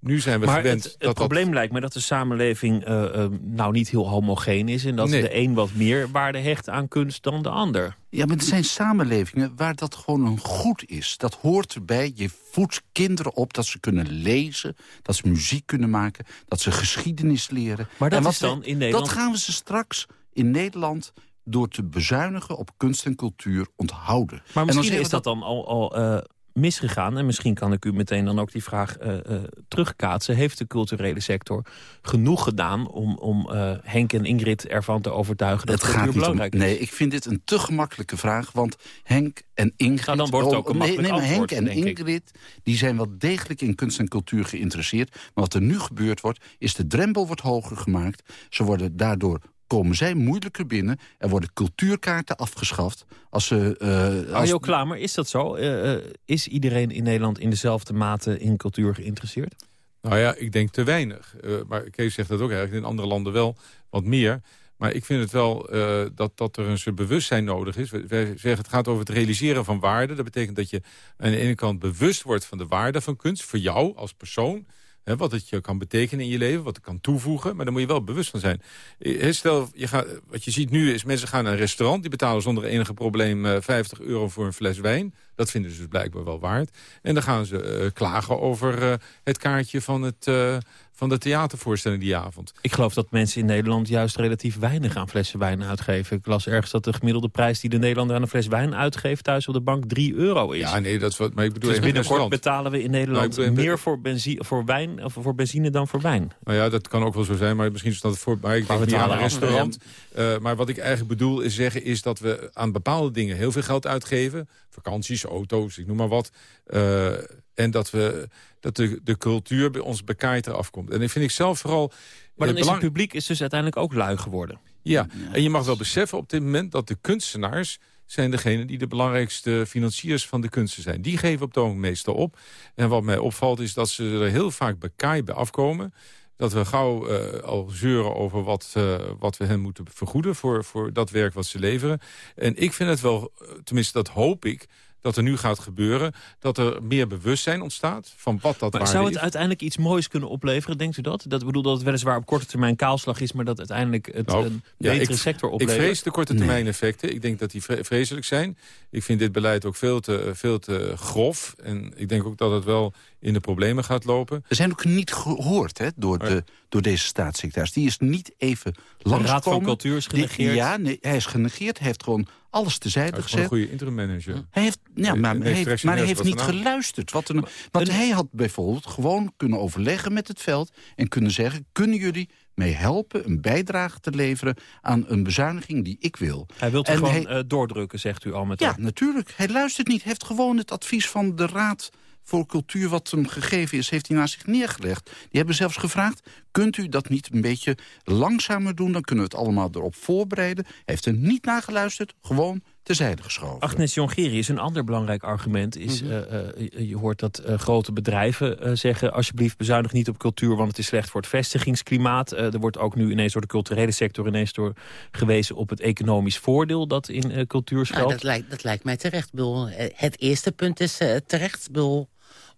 Nu zijn we maar gewend... Het, het probleem lijkt me dat de samenleving uh, uh, nou niet heel homogeen is... en dat Nee. de een wat meer waarde hecht aan kunst dan de ander. Ja, maar er zijn samenlevingen waar dat gewoon een goed is. Dat hoort erbij. Je voedt kinderen op dat ze kunnen lezen, dat ze muziek kunnen maken... dat ze geschiedenis leren. Maar dat En is dan we- in Nederland- Dat gaan we ze straks in Nederland door te bezuinigen op kunst en cultuur onthouden. Maar En dan misschien is dat dan al, al eh, misgegaan. En misschien kan ik u meteen dan ook die vraag eh, eh, terugkaatsen. Heeft de culturele sector genoeg gedaan om, om eh, Henk en Ingrid ervan te overtuigen... dat Het gaat om, belangrijk is? nee, ik vind dit een te gemakkelijke vraag. Want Henk en Ingrid... Nou, dan wordt het ook een nee, makkelijk nee, maar Henk en. Ingrid die zijn wel degelijk in kunst en cultuur geïnteresseerd. Maar wat er nu gebeurd wordt, is de drempel wordt hoger gemaakt. Ze worden daardoor komen zij moeilijker binnen. Er worden cultuurkaarten afgeschaft. Als ze, eh, als- Arjo Klamer, is dat zo? Eh, eh, is iedereen in Nederland in dezelfde mate in cultuur geïnteresseerd? Nou ja, ik denk te weinig. Eh, maar Kees zegt dat ook eigenlijk. In andere landen wel wat meer. Maar ik vind het wel eh, dat, dat er een soort bewustzijn nodig is. Wij wij zeggen het gaat over het realiseren van waarde. Dat betekent dat je aan de ene kant bewust wordt van de waarde van kunst. Voor jou als persoon. Hè, wat het je kan betekenen in je leven, wat het kan toevoegen. Maar daar moet je wel bewust van zijn. Eh, Stel, je gaat, wat je ziet nu is mensen gaan naar een restaurant. Die betalen zonder enig probleem eh, 50 euro voor een fles wijn. Dat vinden ze dus blijkbaar wel waard. En dan gaan ze eh, klagen over eh, het kaartje van, het, eh, van de theatervoorstelling die avond. Ik geloof dat mensen in Nederland juist relatief weinig aan flessen wijn uitgeven. Ik las ergens dat de gemiddelde prijs die de Nederlander aan een fles wijn uitgeeft... thuis op de bank 3 euro is. Ja, nee, dat is wat. Maar ik bedoel dus binnenkort betalen we in Nederland bedoel, meer voor, benzi voor, wijn, of voor benzine dan voor wijn. Nou ja, dat kan ook wel zo zijn, maar misschien is dat voor... Maar ik Maar denk we aan een restaurant. Eh, maar wat ik eigenlijk bedoel is zeggen... is dat we aan bepaalde dingen heel veel geld uitgeven. Vakanties, auto's, ik noem maar wat. Eh, en dat, we, dat de, de cultuur bij ons bekaaid eraf komt. En dat vind ik zelf vooral... Maar eh, dan is het publiek is dus uiteindelijk ook lui geworden. Ja, en je mag wel beseffen op dit moment dat de kunstenaars zijn degene die de belangrijkste financiers van de kunsten zijn. Die geven op het ogenblik meestal op. En wat mij opvalt is dat ze er heel vaak bekaaid bij afkomen. Dat we gauw eh, al zeuren over wat, eh, wat we hen moeten vergoeden... Voor, voor dat werk wat ze leveren. En ik vind het wel, tenminste dat hoop ik dat er nu gaat gebeuren... dat er meer bewustzijn ontstaat van wat dat Maar zou het is. uiteindelijk iets moois kunnen opleveren, denkt u dat? Dat ik bedoel dat het weliswaar op korte termijn kaalslag is... maar dat uiteindelijk het Nou, een ja, betere ik, sector Ik oplevert? vrees de korte termijn effecten. Ik denk dat die vre- vreselijk zijn. Ik vind dit beleid ook veel te, veel te grof. En ik denk ook dat het wel in de problemen gaat lopen. We zijn ook niet gehoord hè, door, de, door deze staatssecretaris. Die is niet even langskomen. Raad van Cultuur is Die- genegeerd. ja, nee, hij is genegeerd. Hij heeft gewoon alles tezijde Hij is gewoon een goede interim manager. Hij heeft, ja, maar, hij heeft heeft, maar hij heeft reactionair niet geluisterd. Wat er, want hij had bijvoorbeeld gewoon kunnen overleggen met het veld... en kunnen zeggen, kunnen jullie mij helpen een bijdrage te leveren... aan een bezuiniging die ik wil? Hij wil gewoon hij- eh, doordrukken, zegt u al met Ja, natuurlijk. Hij luistert niet. Hij heeft gewoon het advies van de Raad voor Cultuur... wat hem gegeven is, heeft hij naast zich neergelegd. Die hebben zelfs gevraagd, kunt u dat niet een beetje langzamer doen? Dan kunnen we het allemaal erop voorbereiden. Hij heeft er niet naar geluisterd, gewoon terzijde geschoven. Agnes Jongerius, een ander belangrijk argument is... Mhm. eh, eh, je- je hoort dat eh, grote bedrijven eh, zeggen... alsjeblieft bezuinig niet op cultuur, want het is slecht voor het vestigingsklimaat. Eh, er wordt ook nu ineens door de culturele sector ineens door gewezen... op het economisch voordeel dat in cultuur Nou, schuilt. dat, lijkt, dat lijkt mij terecht. Bedoel, het eerste punt is terecht. Ik bedoel,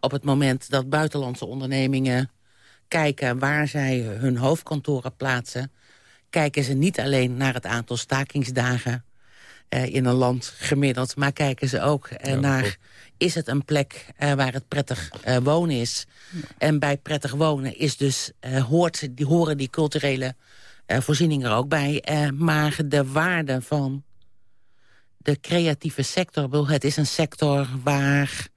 op het moment dat buitenlandse ondernemingen kijken... waar zij hun hoofdkantoren plaatsen... kijken ze niet alleen naar het aantal stakingsdagen... eh, in een land gemiddeld. Maar kijken ze ook eh, naar, is het een plek eh, waar het prettig eh, wonen is? En bij prettig wonen is dus, eh, hoort, die, horen die culturele eh, voorzieningen er ook bij. Eh, maar de waarde van de creatieve sector, bedoel, het is een sector waar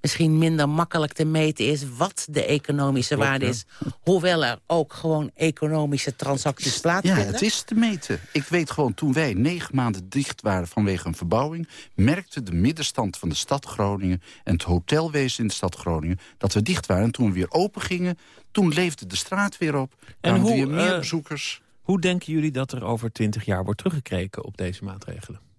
misschien minder makkelijk te meten is wat de economische Klopt, waarde ja. is. Hoewel er ook gewoon economische transacties Ja, plaatsvinden. het is te meten. Ik weet gewoon, toen wij negen maanden dicht waren vanwege een verbouwing... merkte de middenstand van de stad Groningen... en het hotelwezen in de stad Groningen dat we dicht waren. En toen we weer open gingen, toen leefde de straat weer op. En kwamen hoe, weer meer eh, bezoekers. Hoe denken jullie dat er over twintig jaar wordt teruggekeken op deze maatregelen?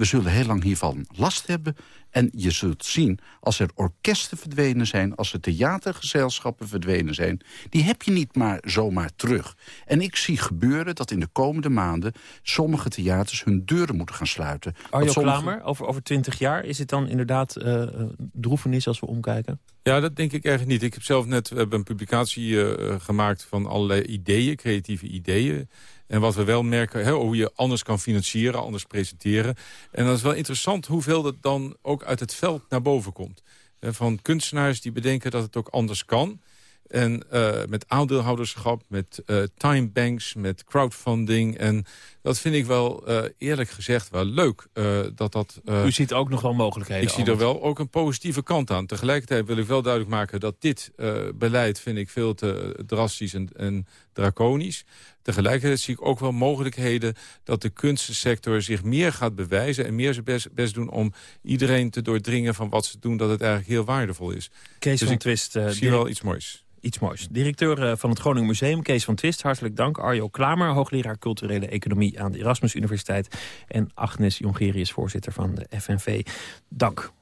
We zullen heel lang hiervan last hebben. En je zult zien, als er orkesten verdwenen zijn... als er theatergezelschappen verdwenen zijn... die heb je niet maar zomaar terug. En ik zie gebeuren dat in de komende maanden... sommige theaters hun deuren moeten gaan sluiten. Arjo sommige- Klamer, over, over twintig jaar is het dan inderdaad eh, eh, droevenis als we omkijken? Ja, dat denk ik eigenlijk niet. Ik heb zelf net we hebben een publicatie eh, gemaakt van allerlei ideeën, creatieve ideeën. En wat we wel merken, hè, hoe je anders kan financieren, anders presenteren. En dat is wel interessant hoeveel dat dan ook uit het veld naar boven komt. Van kunstenaars die bedenken dat het ook anders kan. En eh, met aandeelhouderschap, met eh timebanks, met crowdfunding. En dat vind ik wel, eh, eerlijk gezegd, wel leuk. dat dat, U ziet ook nog wel mogelijkheden. ik zie er wel ook een positieve kant aan. Tegelijkertijd wil ik wel duidelijk maken dat dit beleid vind ik veel te drastisch en, en draconisch. Tegelijkertijd zie ik ook wel mogelijkheden dat de kunstensector zich meer gaat bewijzen... en meer zijn best, best doen om iedereen te doordringen van wat ze doen... dat het eigenlijk heel waardevol is. Kees Dus van Twist. eh, zie wel iets moois. Iets moois. Directeur eh, van het Groningen Museum, Kees van Twist. Hartelijk dank. Arjo Klamer, hoogleraar culturele economie aan de Erasmus Universiteit. En Agnes Jongerius, voorzitter van de FNV. Dank.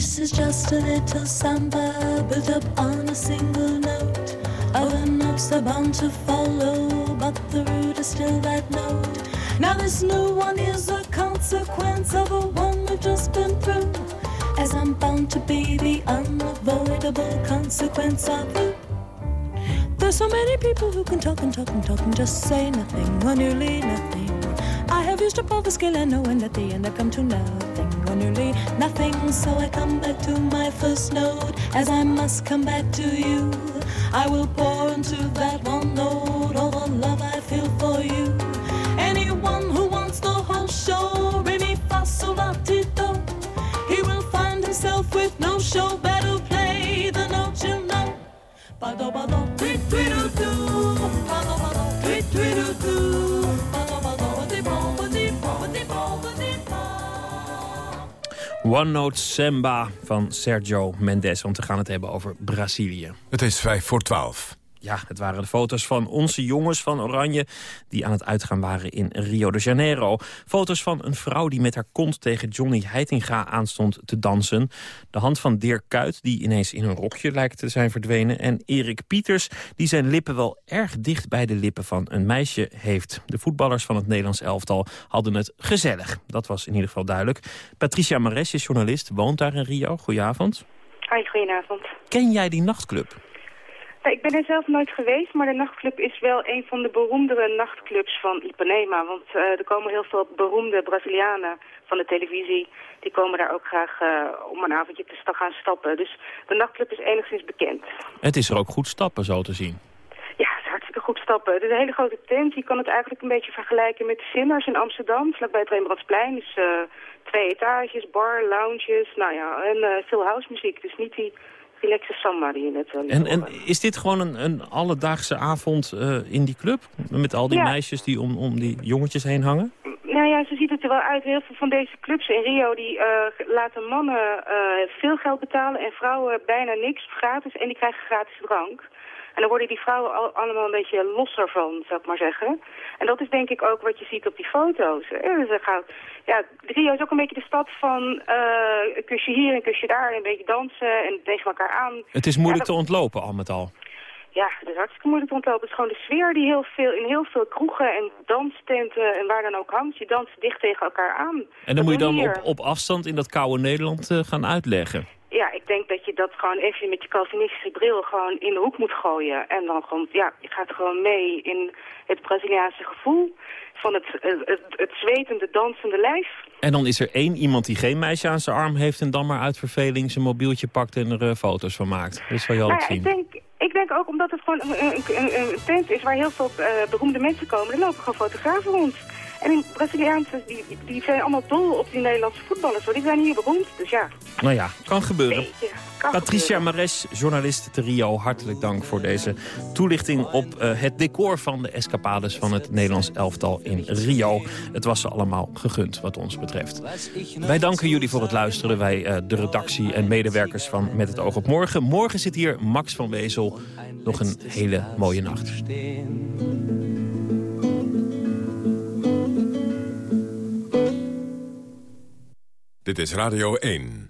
This is just a little samba built up on a single note. Other notes are bound to follow, but the root is still that note. Now this new one is a consequence of the one we've just been through. As I'm bound to be the unavoidable consequence of you. There's so many people who can talk and talk and talk and just say nothing or nearly nothing. I have used up all the skill I know, and at the end I've come to nothing nothing. So I come back to my first note, as I must come back to you. I will pour into that one note all the love I feel for you. Anyone who wants the whole show, re mi do, he will find himself with no show. Better play the note you know. Ba-do, ba-do, tweet, tweet-oo-doo. Ba-do, ba-do, tweet, tweet-oo-doo. Ba-do, One Note Samba van Sergio Mendes. Want we gaan het hebben over Brazilië. Het is vijf voor twaalf. Ja, het waren de foto's van onze jongens van Oranje... die aan het uitgaan waren in Rio de Janeiro. Foto's van een vrouw die met haar kont tegen Johnny Heitinga aanstond te dansen. De hand van Dirk Kuyt, die ineens in een rokje lijkt te zijn verdwenen. En Erik Pieters, die zijn lippen wel erg dicht bij de lippen van een meisje heeft. De voetballers van het Nederlands elftal hadden het gezellig. Dat was in ieder geval duidelijk. Patricia Mares is journalist, woont daar in Rio. Goedenavond. Hoi, goedenavond. Ken jij die nachtclub? Nou, ik ben er zelf nooit geweest, maar de nachtclub is wel een van de beroemdere nachtclubs van Ipanema. Want eh, er komen heel veel beroemde Brazilianen van de televisie. Die komen daar ook graag eh, om een avondje te gaan stappen. Dus de nachtclub is enigszins bekend. Het is er ook goed stappen, zo te zien. Ja, het is hartstikke goed stappen. Het is een hele grote tent. Je kan het eigenlijk een beetje vergelijken met de Simmers in Amsterdam. Vlakbij het Rembrandtsplein. Dus eh, twee etages, bar, lounges. Nou ja, en eh, veel housemuziek. Dus niet die relaxe samba die je net uh, En, en is dit gewoon een, een alledaagse avond eh, in die club? Met al die Ja. meisjes die om, om die jongetjes heen hangen? Nou ja, zo ziet het er wel uit. Heel veel van deze clubs in Rio die eh, laten mannen eh, veel geld betalen en vrouwen bijna niks, gratis. En die krijgen gratis drank. En dan worden die vrouwen al, allemaal een beetje losser van, zou ik maar zeggen. En dat is denk ik ook wat je ziet op die foto's. gaat, ja, Rio is ook een beetje de stad van eh, een kusje hier, een kusje daar, een beetje dansen en tegen elkaar aan. Het is moeilijk Ja, te ontlopen al met al. ja, het is hartstikke moeilijk te ontlopen. Het is gewoon de sfeer die heel veel, in heel veel kroegen en danstenten en waar dan ook hangt. Je danst dicht tegen elkaar aan. En dan Dat moet je dan op, op afstand in dat koude Nederland eh, gaan uitleggen. Ja, ik denk dat je dat gewoon even met je Calvinistische bril gewoon in de hoek moet gooien. En dan gewoon, ja, je gaat gewoon mee in het Braziliaanse gevoel van het, het, het, zwetende, dansende lijf. En dan is er één iemand die geen meisje aan zijn arm heeft... en dan maar uit verveling zijn mobieltje pakt en er eh, foto's van maakt. Dat zal je altijd ja, ik zien. denk, ik denk ook omdat het gewoon een, een, een, een tent is waar heel veel eh, beroemde mensen komen. Er lopen gewoon fotografen rond. En die Braziliaanse, die, die zijn allemaal dol op die Nederlandse voetballers. hoor. Die zijn hier beroemd, dus ja. Nou ja, kan gebeuren. Beetje, kan Patricia gebeuren. Mares, journalist te Rio, hartelijk dank voor deze toelichting op eh, het decor van de escapades van het Nederlands elftal in Rio. Het was ze allemaal gegund wat ons betreft. Wij danken jullie voor het luisteren, wij eh, de redactie en medewerkers van Met het oog op morgen. Morgen zit hier Max van Wezel. Nog een hele mooie nacht. Dit is Radio 1.